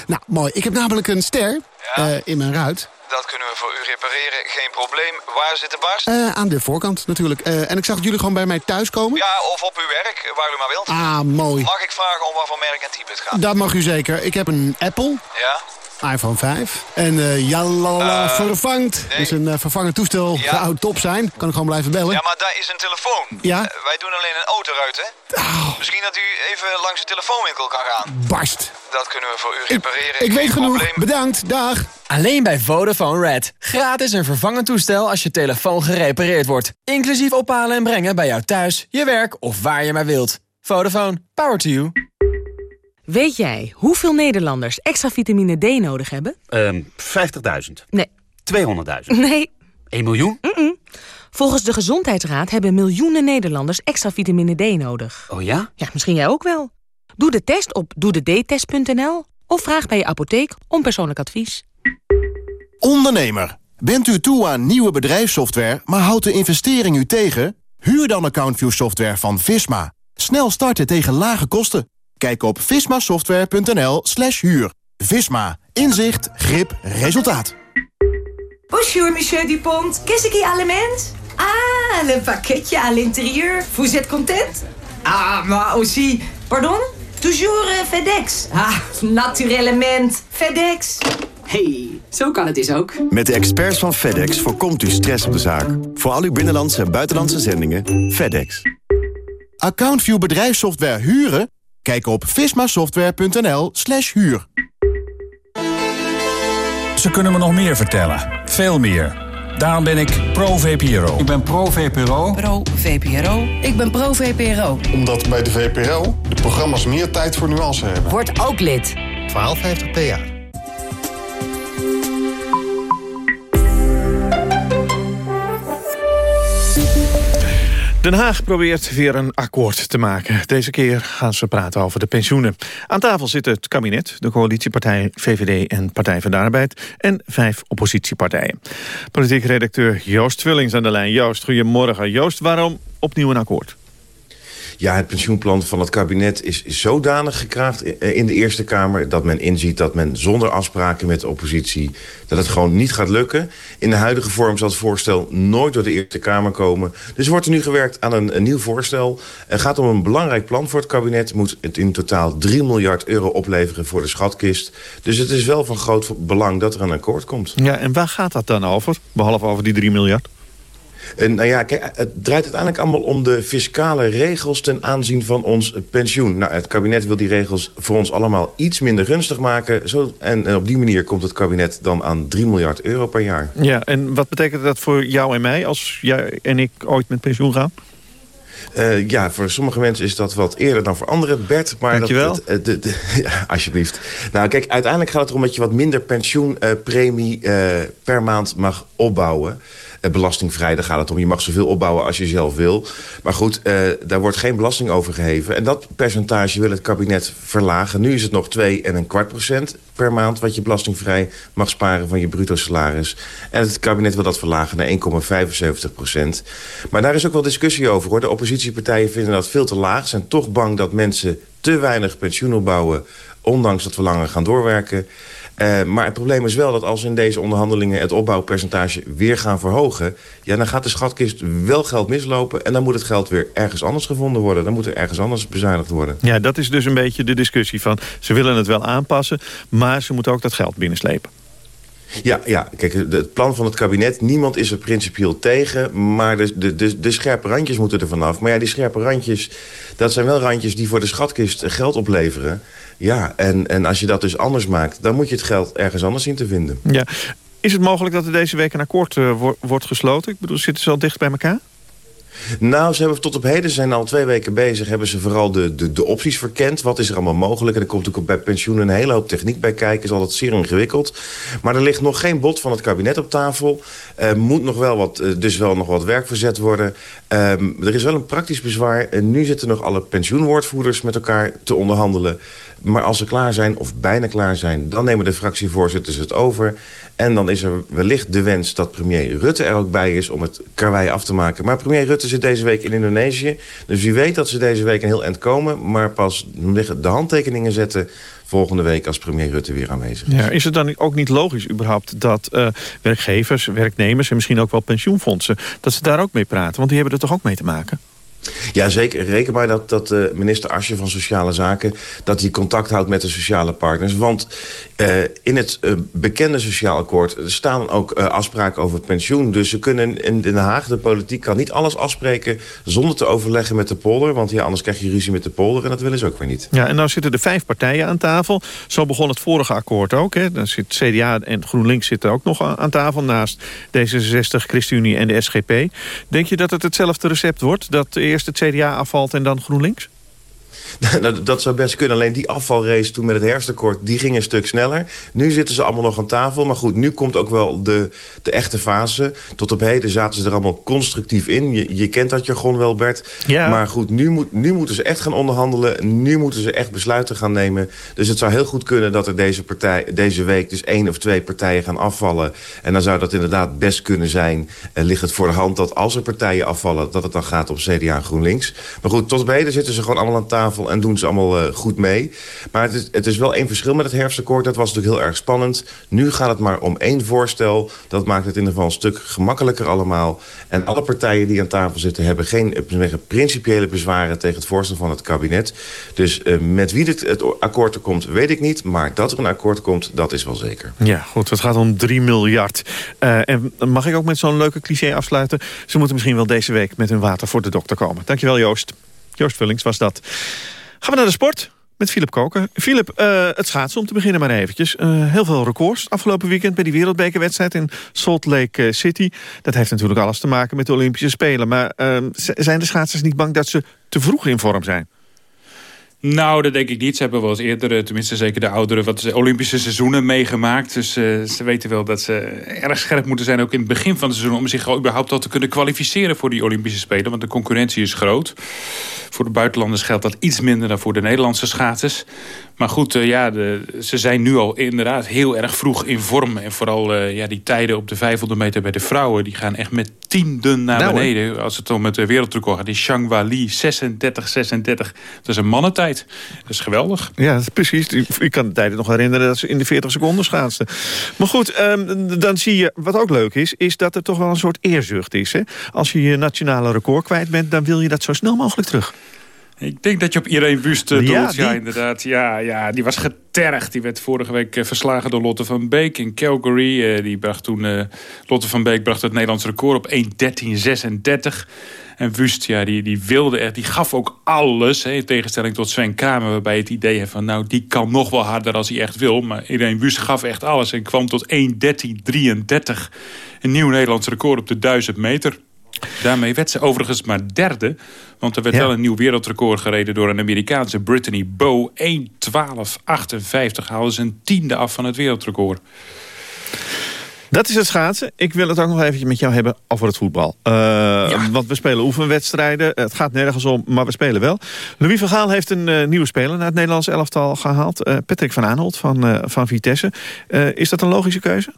Nou, mooi. Ik heb namelijk een ster ja. uh, in mijn ruit. Dat kunnen we voor u repareren, geen probleem. Waar zit de barst? Uh, aan de voorkant natuurlijk. Uh, en ik zag dat jullie gewoon bij mij thuis komen. Ja, of op uw werk, waar u maar wilt. Ah, mooi. Mag ik vragen om wat voor merk en type het gaat? Dat mag u zeker. Ik heb een Apple. Ja? iPhone 5. En uh, jalala uh, vervangt. Nee. is een uh, vervangend toestel. Ja. Zou top zijn. Kan ik gewoon blijven bellen. Ja, maar daar is een telefoon. Ja? wij doen alleen een autoruit, hè? Oh. Misschien dat u even langs de telefoonwinkel kan gaan. Barst. Dat kunnen we voor u repareren. Ik, ik weet genoeg. Probleem. Bedankt. Dag. Alleen bij Vodafone Red. Gratis een vervangend toestel als je telefoon gerepareerd wordt. Inclusief ophalen en brengen bij jou thuis, je werk of waar je maar wilt. Vodafone. Power to you. Weet jij hoeveel Nederlanders extra vitamine D nodig hebben? Um, 50.000. Nee. 200.000. Nee. 1 miljoen? Mm -mm. Volgens de Gezondheidsraad hebben miljoenen Nederlanders extra vitamine D nodig. Oh ja? Ja, misschien jij ook wel. Doe de test op doedetest.nl of vraag bij je apotheek om persoonlijk advies. Ondernemer, bent u toe aan nieuwe bedrijfssoftware, maar houdt de investering u tegen? Huur dan AccountView software van Visma. Snel starten tegen lage kosten. Kijk op vismasoftware.nl slash huur. Visma. Inzicht, grip, resultaat. Bonjour, monsieur Dupont. Qu'est-ce qui allemand? Ah, le pakketje à l'intérieur. Vous êtes content? Ah, maar aussi... Pardon? Toujours uh, FedEx. Ah, naturellement. FedEx. Hey, zo kan het dus ook. Met de experts van FedEx voorkomt u stress op de zaak. Voor al uw binnenlandse en buitenlandse zendingen, FedEx. Accountview bedrijfssoftware huren? Kijk op vismasoftware.nl slash huur. Ze kunnen me nog meer vertellen. Veel meer. Daarom ben ik pro-VPRO. Ik ben pro-VPRO. Pro-VPRO. Ik ben pro-VPRO. Omdat bij de VPRO de programma's meer tijd voor nuance hebben. Word ook lid. 1250 PA. Den Haag probeert weer een akkoord te maken. Deze keer gaan ze praten over de pensioenen. Aan tafel zit het kabinet, de coalitiepartij VVD en Partij van de Arbeid... en vijf oppositiepartijen. Politiek redacteur Joost Vullings aan de lijn. Joost, goedemorgen. Joost, waarom opnieuw een akkoord? Ja, het pensioenplan van het kabinet is zodanig gekraagd in de Eerste Kamer... dat men inziet dat men zonder afspraken met de oppositie... dat het gewoon niet gaat lukken. In de huidige vorm zal het voorstel nooit door de Eerste Kamer komen. Dus wordt er nu gewerkt aan een, een nieuw voorstel. Het gaat om een belangrijk plan voor het kabinet. Moet het in totaal 3 miljard euro opleveren voor de schatkist. Dus het is wel van groot belang dat er een akkoord komt. Ja, en waar gaat dat dan over? Behalve over die 3 miljard? En, nou ja, kijk, het draait uiteindelijk allemaal om de fiscale regels ten aanzien van ons pensioen. Nou, het kabinet wil die regels voor ons allemaal iets minder gunstig maken. Zo, en, en op die manier komt het kabinet dan aan 3 miljard euro per jaar. Ja, en wat betekent dat voor jou en mij als jij en ik ooit met pensioen gaan? Uh, ja, voor sommige mensen is dat wat eerder dan voor anderen, Bert. Maar Dankjewel. Dat, dat, de, de, ja, alsjeblieft. Nou, kijk, uiteindelijk gaat het erom dat je wat minder pensioenpremie uh, per maand mag opbouwen belastingvrij. Daar gaat het om. Je mag zoveel opbouwen als je zelf wil. Maar goed, uh, daar wordt geen belasting over geheven. En dat percentage wil het kabinet verlagen. Nu is het nog 2 en een kwart procent per maand... wat je belastingvrij mag sparen van je bruto salaris. En het kabinet wil dat verlagen naar 1,75 procent. Maar daar is ook wel discussie over. hoor. De oppositiepartijen vinden dat veel te laag. Zijn toch bang dat mensen te weinig pensioen opbouwen... ondanks dat we langer gaan doorwerken... Uh, maar het probleem is wel dat als in deze onderhandelingen... het opbouwpercentage weer gaan verhogen... ja, dan gaat de schatkist wel geld mislopen... en dan moet het geld weer ergens anders gevonden worden. Dan moet er ergens anders bezuinigd worden. Ja, dat is dus een beetje de discussie van... ze willen het wel aanpassen, maar ze moeten ook dat geld binnenslepen. Ja, ja, kijk, het plan van het kabinet, niemand is er principieel tegen... maar de, de, de, de scherpe randjes moeten er vanaf. Maar ja, die scherpe randjes, dat zijn wel randjes die voor de schatkist geld opleveren... Ja, en, en als je dat dus anders maakt... dan moet je het geld ergens anders zien te vinden. Ja. Is het mogelijk dat er deze week een akkoord uh, wordt gesloten? Ik bedoel, zitten ze al dicht bij elkaar? Nou, ze hebben tot op heden zijn al twee weken bezig. Hebben ze vooral de, de, de opties verkend. Wat is er allemaal mogelijk? En er komt natuurlijk bij pensioenen een hele hoop techniek bij kijken. Is altijd zeer ingewikkeld. Maar er ligt nog geen bod van het kabinet op tafel. Er moet nog wel wat, dus wel nog wat werk verzet worden. Um, er is wel een praktisch bezwaar. En nu zitten nog alle pensioenwoordvoerders met elkaar te onderhandelen. Maar als ze klaar zijn, of bijna klaar zijn... dan nemen de fractievoorzitters het over. En dan is er wellicht de wens dat premier Rutte er ook bij is... om het karwei af te maken. Maar premier Rutte zit deze week in Indonesië. Dus wie weet dat ze deze week een heel eind komen... maar pas de handtekeningen zetten volgende week als premier Rutte weer aanwezig is. Ja, is het dan ook niet logisch überhaupt dat uh, werkgevers, werknemers... en misschien ook wel pensioenfondsen, dat ze daar ook mee praten? Want die hebben er toch ook mee te maken? Ja, zeker. Reken maar dat, dat uh, minister Asje van Sociale Zaken... dat hij contact houdt met de sociale partners. Want uh, in het uh, bekende sociaal akkoord staan ook afspraken over pensioen. Dus ze kunnen in Den Haag, de politiek kan niet alles afspreken... zonder te overleggen met de polder. Want ja, anders krijg je ruzie met de polder en dat willen ze ook weer niet. Ja, en nou zitten er vijf partijen aan tafel. Zo begon het vorige akkoord ook. Hè. Dan zit CDA en GroenLinks zitten ook nog aan tafel... naast D66, ChristenUnie en de SGP. Denk je dat het hetzelfde recept wordt? Dat eerst het CDA afvalt en dan GroenLinks? Nou, dat zou best kunnen. Alleen die afvalrace toen met het herfstakkoord, die ging een stuk sneller. Nu zitten ze allemaal nog aan tafel. Maar goed, nu komt ook wel de, de echte fase. Tot op heden zaten ze er allemaal constructief in. Je, je kent dat jargon wel, Bert. Ja. Maar goed, nu, moet, nu moeten ze echt gaan onderhandelen. Nu moeten ze echt besluiten gaan nemen. Dus het zou heel goed kunnen dat er deze, partij, deze week... dus één of twee partijen gaan afvallen. En dan zou dat inderdaad best kunnen zijn. En ligt het voor de hand dat als er partijen afvallen... dat het dan gaat om CDA en GroenLinks. Maar goed, tot op heden zitten ze gewoon allemaal aan tafel en doen ze allemaal uh, goed mee. Maar het is, het is wel één verschil met het herfstakkoord. Dat was natuurlijk heel erg spannend. Nu gaat het maar om één voorstel. Dat maakt het in ieder geval een stuk gemakkelijker allemaal. En alle partijen die aan tafel zitten... hebben geen uh, principiële bezwaren tegen het voorstel van het kabinet. Dus uh, met wie het, het akkoord er komt, weet ik niet. Maar dat er een akkoord komt, dat is wel zeker. Ja, goed. Het gaat om 3 miljard. en mag ik ook met zo'n leuke cliché afsluiten? Ze moeten misschien wel deze week met hun water voor de dokter komen. Dankjewel, Joost. Joost Vullings was dat. Gaan we naar de sport? met Philip Koken. Philip, uh, het schaatsen om te beginnen maar eventjes. Uh, heel veel records afgelopen weekend bij die wereldbekerwedstrijd in Salt Lake City. Dat heeft natuurlijk alles te maken met de Olympische Spelen. Maar uh, zijn de schaatsers niet bang dat ze te vroeg in vorm zijn? Nou, dat denk ik niet. Ze hebben wel eens eerder, tenminste zeker de ouderen... wat Olympische seizoenen meegemaakt. Dus uh, ze weten wel dat ze erg scherp moeten zijn... ook in het begin van het seizoen... om zich überhaupt al te kunnen kwalificeren voor die Olympische Spelen. Want de concurrentie is groot. Voor de buitenlanders geldt dat iets minder dan voor de Nederlandse schaatsers. Maar goed, uh, ja, de, ze zijn nu al inderdaad heel erg vroeg in vorm. En vooral uh, ja, die tijden op de 500 meter bij de vrouwen... die gaan echt met tienden naar nou, beneden. Als het om het wereldrecord gaat. Die Shangwa Li, 36, 36. Dat is een mannentijd. Dat is geweldig. Ja, precies. Ik kan de tijden nog herinneren dat ze in de 40 seconden schaatsten. Maar goed, um, dan zie je, wat ook leuk is... is dat er toch wel een soort eerzucht is. Hè? Als je je nationale record kwijt bent... dan wil je dat zo snel mogelijk terug. Ik denk dat je op Irene Wust doelt. Ja, ja, inderdaad. Ja, ja, die was getergd. Die werd vorige week uh, verslagen door Lotte van Beek in Calgary. Uh, die bracht toen, uh, Lotte van Beek bracht het Nederlands record op 1.13.36. En Wust, ja, die, die wilde echt, die gaf ook alles. Hè, in tegenstelling tot Sven Kramer, waarbij je het idee heeft van... nou, die kan nog wel harder als hij echt wil. Maar Irene Wust gaf echt alles en kwam tot 1.13.33. Een nieuw Nederlands record op de 1000 meter. Daarmee werd ze overigens maar derde. Want er werd ja. wel een nieuw wereldrecord gereden door een Amerikaanse Brittany Bow. 1.12.58 haalde ze een tiende af van het wereldrecord. Dat is het schaatsen. Ik wil het ook nog even met jou hebben over het voetbal. Uh, ja. Want we spelen oefenwedstrijden. Het gaat nergens om, maar we spelen wel. Louis van Gaal heeft een uh, nieuwe speler naar het Nederlandse elftal gehaald. Uh, Patrick van Aanholt van, van Vitesse. is dat een logische keuze?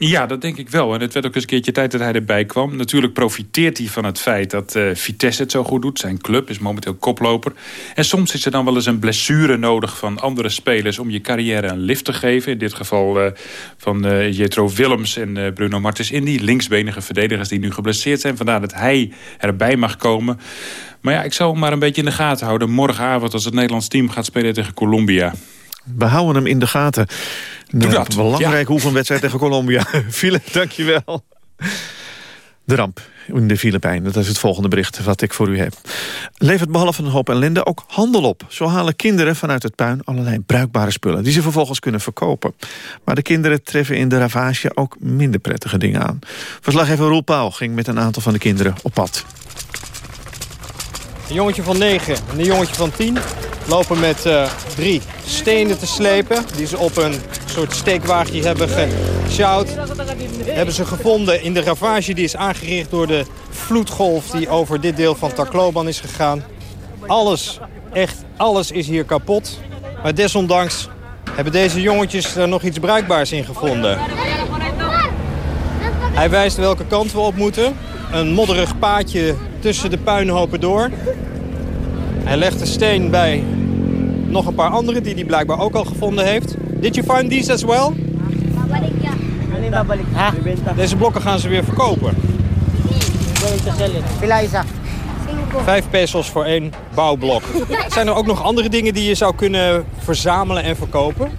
Ja, dat denk ik wel. En het werd ook eens een keertje tijd dat hij erbij kwam. Natuurlijk profiteert hij van het feit dat uh, Vitesse het zo goed doet. Zijn club is momenteel koploper. En soms is er dan wel eens een blessure nodig van andere spelers... om je carrière een lift te geven. In dit geval uh, van uh, Jetro Willems en Bruno Martens Indy. Linksbenige verdedigers die nu geblesseerd zijn. Vandaar dat hij erbij mag komen. Maar ja, ik zou hem maar een beetje in de gaten houden. Morgenavond als het Nederlands team gaat spelen tegen Colombia. We houden hem in de gaten. Doe dat. Een belangrijke ja. oefenwedstrijd tegen Colombia. Philip, dankjewel. De ramp in de Filipijnen, dat is het volgende bericht wat ik voor u heb. Levert behalve een hoop ellende ook handel op. Zo halen kinderen vanuit het puin allerlei bruikbare spullen... die ze vervolgens kunnen verkopen. Maar de kinderen treffen in de ravage ook minder prettige dingen aan. Verslaggever Roel Pauw ging met een aantal van de kinderen op pad. Een jongetje van 9 en een jongetje van 10 lopen met uh, drie stenen te slepen... die ze op een soort steekwagentje hebben gesjouwd. Hebben ze gevonden in de ravage die is aangericht door de vloedgolf... die over dit deel van Tacloban is gegaan. Alles, echt alles is hier kapot. Maar desondanks hebben deze jongetjes er nog iets bruikbaars in gevonden. Hij wijst welke kant we op moeten. Een modderig paadje tussen de puinhopen door. Hij legt de steen bij nog een paar andere die hij blijkbaar ook al gevonden heeft. Did you find these as well? Deze blokken gaan ze weer verkopen. Vijf pesos voor één bouwblok. Zijn er ook nog andere dingen die je zou kunnen verzamelen en verkopen?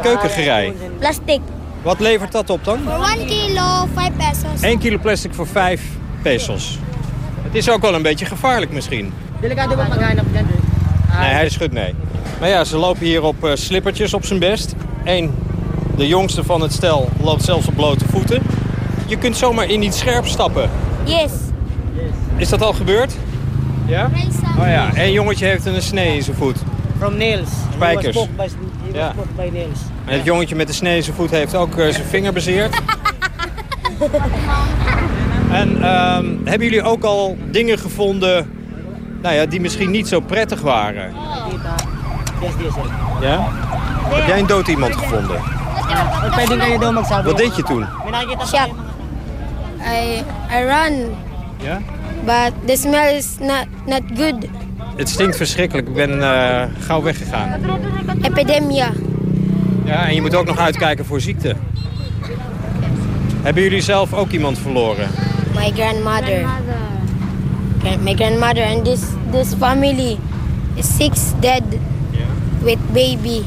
Keukengerei. Plastic. Wat levert dat op dan? Voor 1 kilo, 5 pesos. 1 kilo plastic voor 5 pesos. Het is ook wel een beetje gevaarlijk misschien. Delikado ba maghanap dyan? Nee, hij schudt nee. Maar ja, ze lopen hier op uh, slippertjes op zijn best. Eén, de jongste van het stel, loopt zelfs op blote voeten. Je kunt zomaar in iets scherp stappen. Yes. Is dat al gebeurd? Ja? Oh ja, één jongetje heeft een snee in zijn voet. From nails. Spijkers. He was by, he Ja. was by nails. En het jongetje met de snee in zijn voet heeft ook uh, zijn vinger bezeerd. En ehm, hebben jullie ook al dingen gevonden nou ja, die misschien niet zo prettig waren? Ja? Heb jij een dood iemand gevonden? Wat deed je toen? Shock. I, I run, Ja? but the smell is not, not good. Het stinkt verschrikkelijk. Ik ben eh, gauw weggegaan. Epidemia. Ja, en je moet ook nog uitkijken voor ziekte. Hebben jullie zelf ook iemand verloren? My grandmother. My grandmother and this, this family is six dead with baby.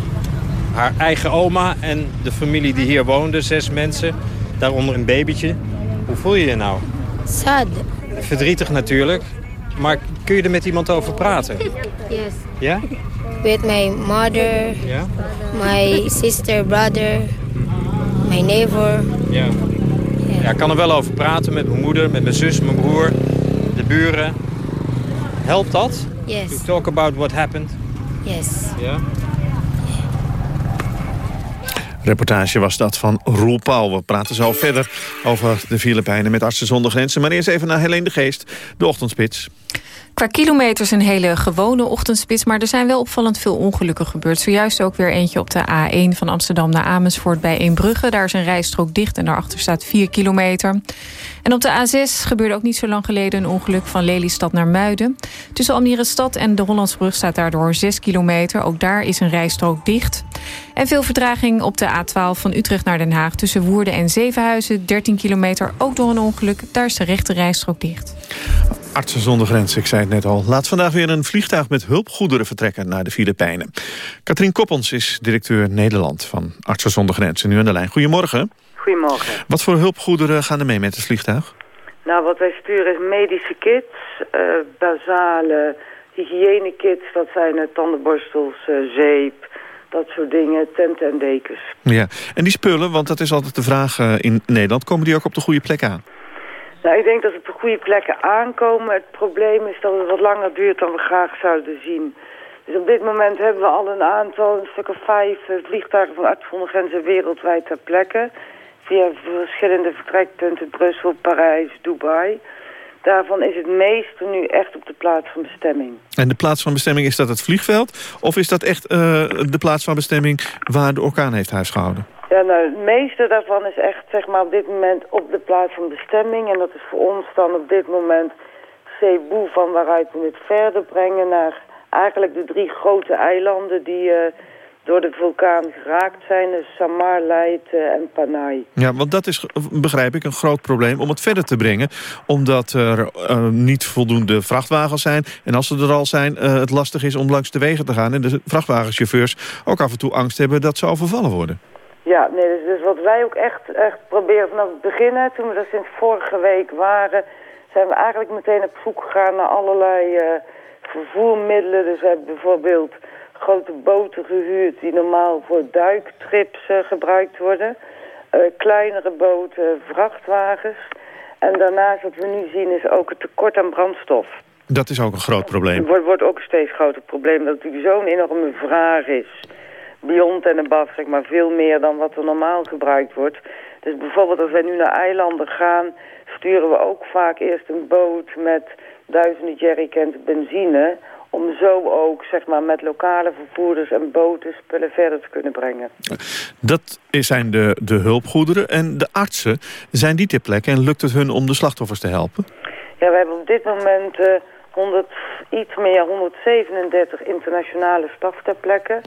Haar eigen oma en de familie die hier woonde, zes mensen. Daaronder een babytje. Hoe voel je je nou? Sad. Verdrietig natuurlijk. Maar kun je er met iemand over praten? Yes. Ja? With my mother, Ja? my sister, brother, my neighbor. Ja. Ja, ik kan er wel over praten met mijn moeder, met mijn zus, mijn broer, de buren. Helpt dat? Yes. To talk about what happened? Yes. Ja. Reportage was dat van Roel Pauw. We praten zo verder over de Filipijnen met Artsen zonder Grenzen. Maar eerst even naar Helene de Geest, de ochtendspits. Qua kilometers een hele gewone ochtendspits... maar er zijn wel opvallend veel ongelukken gebeurd. Zojuist ook weer eentje op de A1 van Amsterdam naar Amersfoort bij Eembrugge. Daar is een rijstrook dicht en daarachter staat 4 kilometer. En op de A6 gebeurde ook niet zo lang geleden een ongeluk... van Lelystad naar Muiden. Tussen Almere Stad en de Hollandsbrug staat daardoor 6 kilometer. Ook daar is een rijstrook dicht. En veel vertraging op de A12 van Utrecht naar Den Haag... tussen Woerden en Zevenhuizen, 13 kilometer, ook door een ongeluk. Daar is de rechte rijstrook dicht. Artsen zonder Grenzen, ik zei het net al. Laat vandaag weer een vliegtuig met hulpgoederen vertrekken naar de Filipijnen. Katrien Koppens is directeur Nederland van Artsen zonder Grenzen. Nu aan de lijn. Goedemorgen. Goedemorgen. Wat voor hulpgoederen gaan er mee met het vliegtuig? Nou, wat wij sturen is medische kits, eh, basale hygiënekits, dat zijn eh, tandenborstels, eh, zeep, dat soort dingen, tenten en dekens. Ja, en die spullen, want dat is altijd de vraag eh, in Nederland... komen die ook op de goede plek aan? Nou, ik denk dat het op de goede plekken aankomen. Het probleem is dat het wat langer duurt dan we graag zouden zien. Dus op dit moment hebben we al een aantal, een stuk of vijf eh, vliegtuigen van Grenzen wereldwijd ter plekke. Via verschillende vertrekpunten, Brussel, Parijs, Dubai. Daarvan is het meeste nu echt op de plaats van bestemming. En de plaats van bestemming, is dat het vliegveld? Of is dat echt eh, de plaats van bestemming waar de orkaan heeft huisgehouden? Ja, nou, het meeste daarvan is echt zeg maar, op dit moment op de plaats van bestemming. En dat is voor ons dan op dit moment Cebu, van waaruit we het verder brengen naar eigenlijk de drie grote eilanden die eh, door de vulkaan geraakt zijn. Dus Samar, Leyte en Panay. Ja, want dat is, begrijp ik, een groot probleem om het verder te brengen. Omdat er eh, niet voldoende vrachtwagens zijn. En als ze er al zijn, eh, het lastig is om langs de wegen te gaan. En de vrachtwagenchauffeurs ook af en toe angst hebben dat ze overvallen worden. Ja, nee, dus, dus wat wij ook echt, echt proberen vanaf het begin, hè, toen we er sinds vorige week waren, zijn we eigenlijk meteen op zoek gegaan naar allerlei eh, vervoermiddelen. Dus we hebben bijvoorbeeld grote boten gehuurd die normaal voor duiktrips eh, gebruikt worden. Eh, kleinere boten, vrachtwagens. En daarnaast wat we nu zien is ook het tekort aan brandstof. Dat is ook een groot probleem. Het wordt, wordt ook een steeds groter probleem dat natuurlijk zo'n enorme vraag is. Beyond en above, zeg maar, veel meer dan wat er normaal gebruikt wordt. Dus bijvoorbeeld als wij nu naar eilanden gaan, sturen we ook vaak eerst een boot met duizenden jerrycans benzine om zo ook zeg maar, met lokale vervoerders en boten spullen verder te kunnen brengen. Dat zijn de, de hulpgoederen. En de artsen, zijn die ter plekke en lukt het hun om de slachtoffers te helpen? Ja, we hebben op dit moment eh 100, iets meer, 137 internationale staf ter plekke.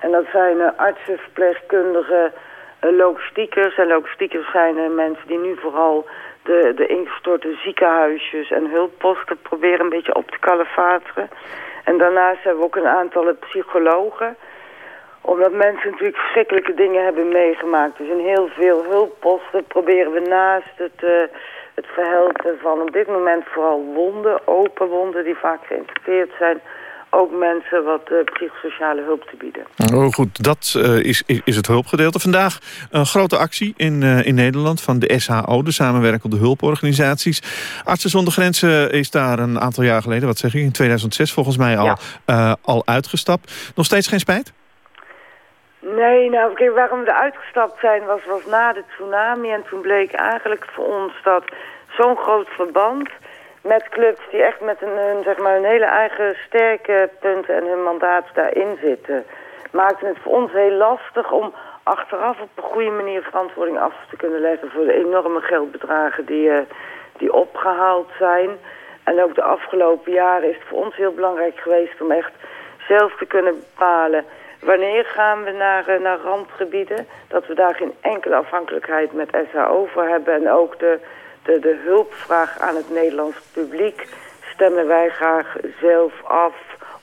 En dat zijn eh, artsen, verpleegkundigen, eh, logistiekers. En logistiekers zijn eh, mensen die nu vooral de, de ingestorte ziekenhuisjes en hulpposten proberen een beetje op te kalefateren. En daarnaast hebben we ook een aantal psychologen. Omdat mensen natuurlijk verschrikkelijke dingen hebben meegemaakt. Dus in heel veel hulpposten proberen we naast het, uh, het verhelpen van op dit moment vooral wonden, open wonden die vaak geïnfecteerd zijn ook mensen wat uh, psychosociale hulp te bieden. Oh, goed, dat uh, is, is het hulpgedeelte. Vandaag een grote actie in, uh, in Nederland van de SHO, de samenwerkende hulporganisaties. Artsen zonder Grenzen is daar een aantal jaar geleden, wat zeg je, in 2006 volgens mij al, ja. al uitgestapt. Nog steeds geen spijt? Nee, nou, kijk, waarom we eruit gestapt zijn was, was na de tsunami. En toen bleek eigenlijk voor ons dat zo'n groot verband met clubs die echt met een, hun, zeg maar, hun hele eigen sterke punten en hun mandaat daarin zitten. Maakte het voor ons heel lastig om achteraf op een goede manier verantwoording af te kunnen leggen voor de enorme geldbedragen die, uh, die opgehaald zijn. En ook de afgelopen jaren is het voor ons heel belangrijk geweest om echt zelf te kunnen bepalen wanneer gaan we naar, uh, naar randgebieden. Dat we daar geen enkele afhankelijkheid met SHO voor hebben en ook de de, de hulpvraag aan het Nederlands publiek stemmen wij graag zelf af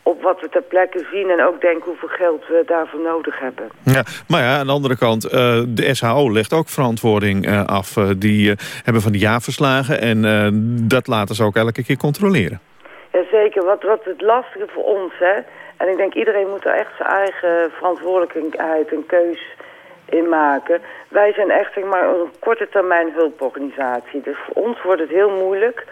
op wat we ter plekke zien en ook denken hoeveel geld we daarvoor nodig hebben. Ja, maar ja, aan de andere kant, uh, de SHO legt ook verantwoording uh, af. Uh, die hebben van die jaarverslagen en dat laten ze ook elke keer controleren. Jazeker, wat, wat het lastige voor ons, hè. En ik denk iedereen moet er echt zijn eigen verantwoordelijkheid en keus in maken. Wij zijn echt zeg maar, een korte termijn hulporganisatie. Dus voor ons wordt het heel moeilijk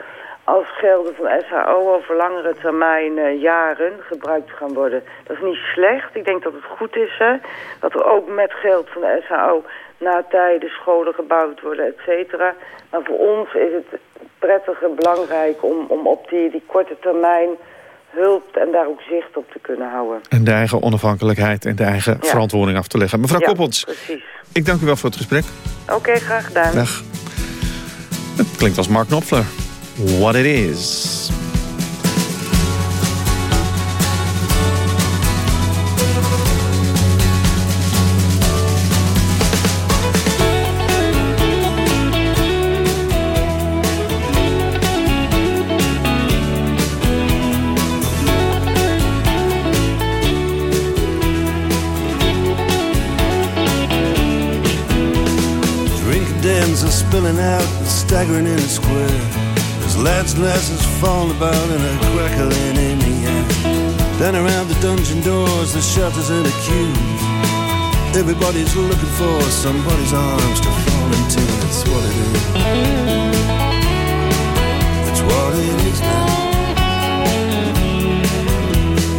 als gelden van SHO over langere termijn uh, jaren gebruikt gaan worden. Dat is niet slecht. Ik denk dat het goed is hè, dat er ook met geld van de SHO na tijden scholen gebouwd worden, et cetera. Maar voor ons is het prettig en belangrijk om, om op die, die korte termijn hulp en daar ook zicht op te kunnen houden. En de eigen onafhankelijkheid en de eigen verantwoording af te leggen. Mevrouw ja, Koppels, precies. ik dank u wel voor het gesprek. Oké, graag gedaan. Dag. Het klinkt als Mark Knopfler. What it is. Out and staggering in a square. There's lads' glasses falling about and a crackling in the air. Then around the dungeon doors, the shutters and the queues. Everybody's looking for somebody's arms to fall into. That's what it is. That's what it is now.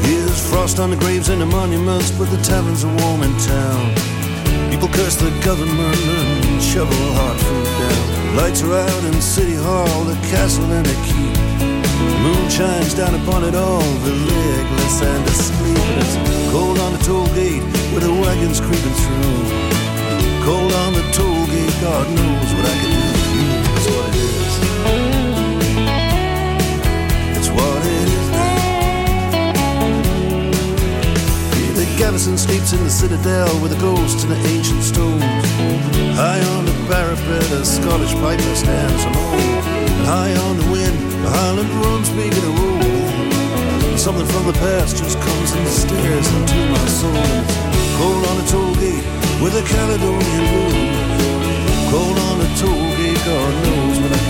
Here's frost on the graves and the monuments, but the taverns are warm in town. People curse the government shovel hard food down. Lights are out in City Hall, the castle and the keep. Moon shines down upon it all, the legless and the sleepless. Cold on the toll gate where the wagons creeping through. Cold on the toll gate, God knows what I can do. That's what it is. It's what it is. The Gavison sleeps in the citadel with the ghosts and the ancient stones. High on the parapet, a Scottish piper stands alone. High on the wind, the Highland runs making a roll. Something from the past just comes and stares into my soul. Cold on a toll gate with a Caledonian moon. Cold on a toll gate, God knows what I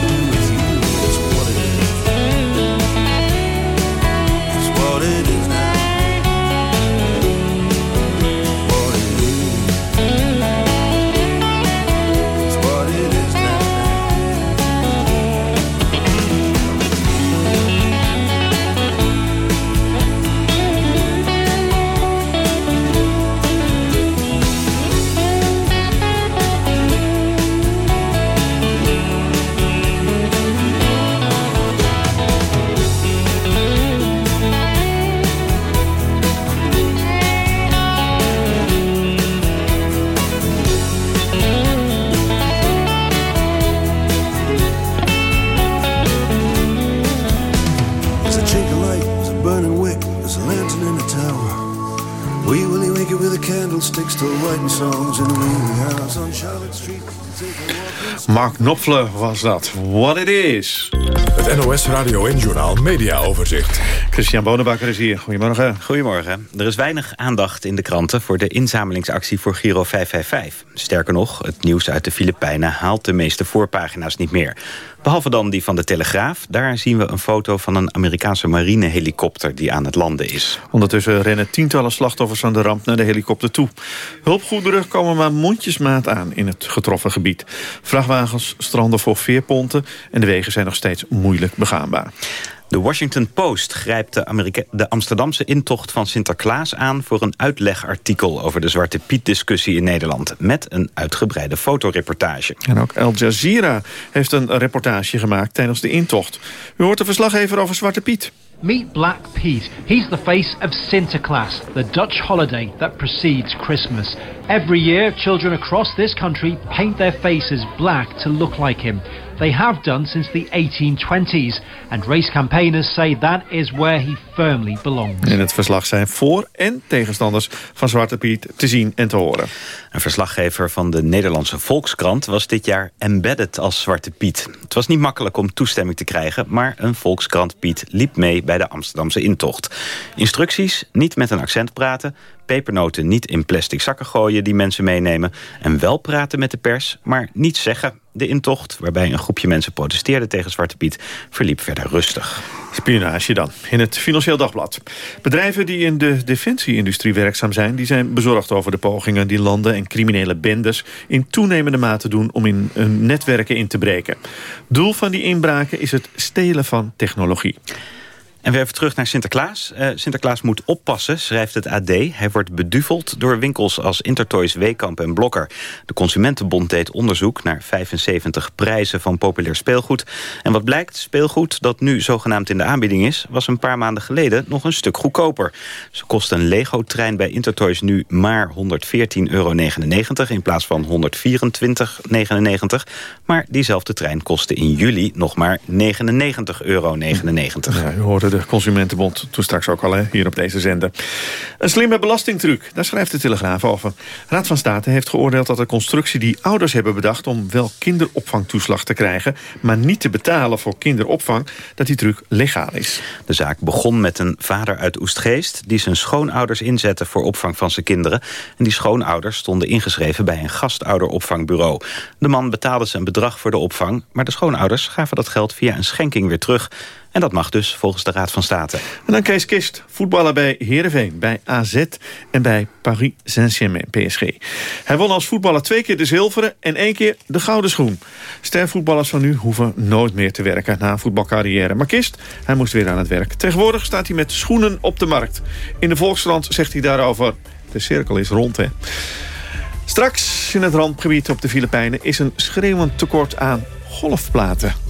Mark Knopfler was dat. What it is. Het NOS Radio en Journal Media Overzicht. Christian Bonenbakker is hier. Goedemorgen. Goedemorgen. Er is weinig aandacht in de kranten voor de inzamelingsactie voor Giro 555. Sterker nog, het nieuws uit de Filipijnen haalt de meeste voorpagina's niet meer. Behalve dan die van de Telegraaf. Daar zien we een foto van een Amerikaanse marinehelikopter die aan het landen is. Ondertussen rennen tientallen slachtoffers van de ramp naar de helikopter toe. Hulpgoederen komen maar mondjesmaat aan in het getroffen gebied. Vrachtwagens stranden voor veerponten en de wegen zijn nog steeds moeilijk begaanbaar. De Washington Post grijpt de, de, Amsterdamse intocht van Sinterklaas aan... voor een uitlegartikel over de Zwarte Piet-discussie in Nederland... met een uitgebreide fotoreportage. En ook Al Jazeera heeft een reportage gemaakt tijdens de intocht. U hoort de verslaggever over Zwarte Piet. Meet Black Pete. He's the face of Sinterklaas, the Dutch holiday that precedes Christmas. Every year, children across this country paint their faces black to look like him. They have done since the 1820s. And race campaigners say that is where he firmly belongs. In het verslag zijn voor- en tegenstanders van Zwarte Piet te zien en te horen. Een verslaggever van de Nederlandse Volkskrant was dit jaar embedded als Zwarte Piet. Het was niet makkelijk om toestemming te krijgen, maar een Volkskrant Piet liep mee bij de Amsterdamse intocht. Instructies, niet met een accent praten, pepernoten niet in plastic zakken gooien die mensen meenemen... en wel praten met de pers, maar niets zeggen. De intocht, waarbij een groepje mensen protesteerde tegen Zwarte Piet... verliep verder rustig. Spionage dan, in het Financieel Dagblad. Bedrijven die in de defensieindustrie werkzaam zijn... die zijn bezorgd over de pogingen die landen en criminele bendes... in toenemende mate doen om in hun netwerken in te breken. Doel van die inbraken is het stelen van technologie. En weer even terug naar Sinterklaas. Uh, Sinterklaas moet oppassen, schrijft het AD. Hij wordt beduveld door winkels als Intertoys, Weekamp en Blokker. De Consumentenbond deed onderzoek naar 75 prijzen van populair speelgoed. En wat blijkt, speelgoed dat nu zogenaamd in de aanbieding is... was een paar maanden geleden nog een stuk goedkoper. Ze kost een Lego-trein bij Intertoys nu maar 114,99 euro... in plaats van 124,99. Maar diezelfde trein kostte in juli nog maar 99,99 euro. Ja, u hoorde de Consumentenbond toen straks ook al hè, hier op deze zender. Een slimme belastingtruc, daar schrijft de Telegraaf over. Raad van State heeft geoordeeld dat de constructie die ouders hebben bedacht... om wel kinderopvangtoeslag te krijgen, maar niet te betalen voor kinderopvang... dat die truc legaal is. De zaak begon met een vader uit Oestgeest... die zijn schoonouders inzette voor opvang van zijn kinderen. En die schoonouders stonden ingeschreven bij een gastouderopvangbureau. De man betaalde zijn bedrag voor de opvang... maar de schoonouders gaven dat geld via een schenking weer terug... En dat mag dus volgens de Raad van State. En dan Kees Kist, voetballer bij Heerenveen, bij AZ en bij Paris Saint-Germain, PSG. Hij won als voetballer twee keer de zilveren en één keer de gouden schoen. Stervoetballers van nu hoeven nooit meer te werken na een voetbalcarrière. Maar Kist, hij moest weer aan het werk. Tegenwoordig staat hij met schoenen op de markt. In de Volkskrant zegt hij daarover, de cirkel is rond hè. Straks in het randgebied op de Filipijnen is een schreeuwend tekort aan golfplaten.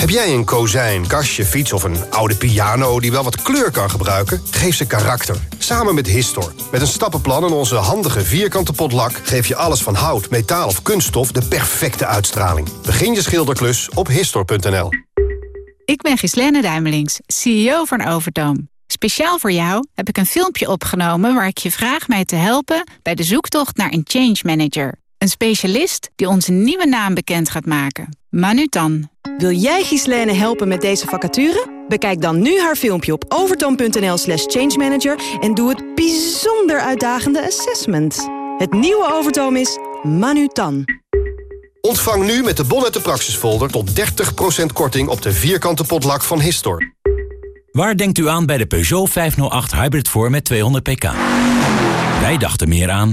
Heb jij een kozijn, kastje, fiets of een oude piano die wel wat kleur kan gebruiken? Geef ze karakter. Samen met Histor. Met een stappenplan en onze handige vierkante potlak... geef je alles van hout, metaal of kunststof de perfecte uitstraling. Begin je schilderklus op Histor.nl. Ik ben Gislene Duimelings, CEO van Overtoom. Speciaal voor jou heb ik een filmpje opgenomen waar ik je vraag mij te helpen... bij de zoektocht naar een change manager. Een specialist die onze nieuwe naam bekend gaat maken. Manutan. Wil jij Gislene helpen met deze vacature? Bekijk dan nu haar filmpje op overtoom.nl slash changemanager... en doe het bijzonder uitdagende assessment. Het nieuwe Overtoom is Manutan. Ontvang nu met de Bon uit de Praxisfolder tot 30% korting op de vierkante potlak van Histor. Waar denkt u aan bij de Peugeot 508 Hybrid voor met 200 pk? Wij dachten meer aan...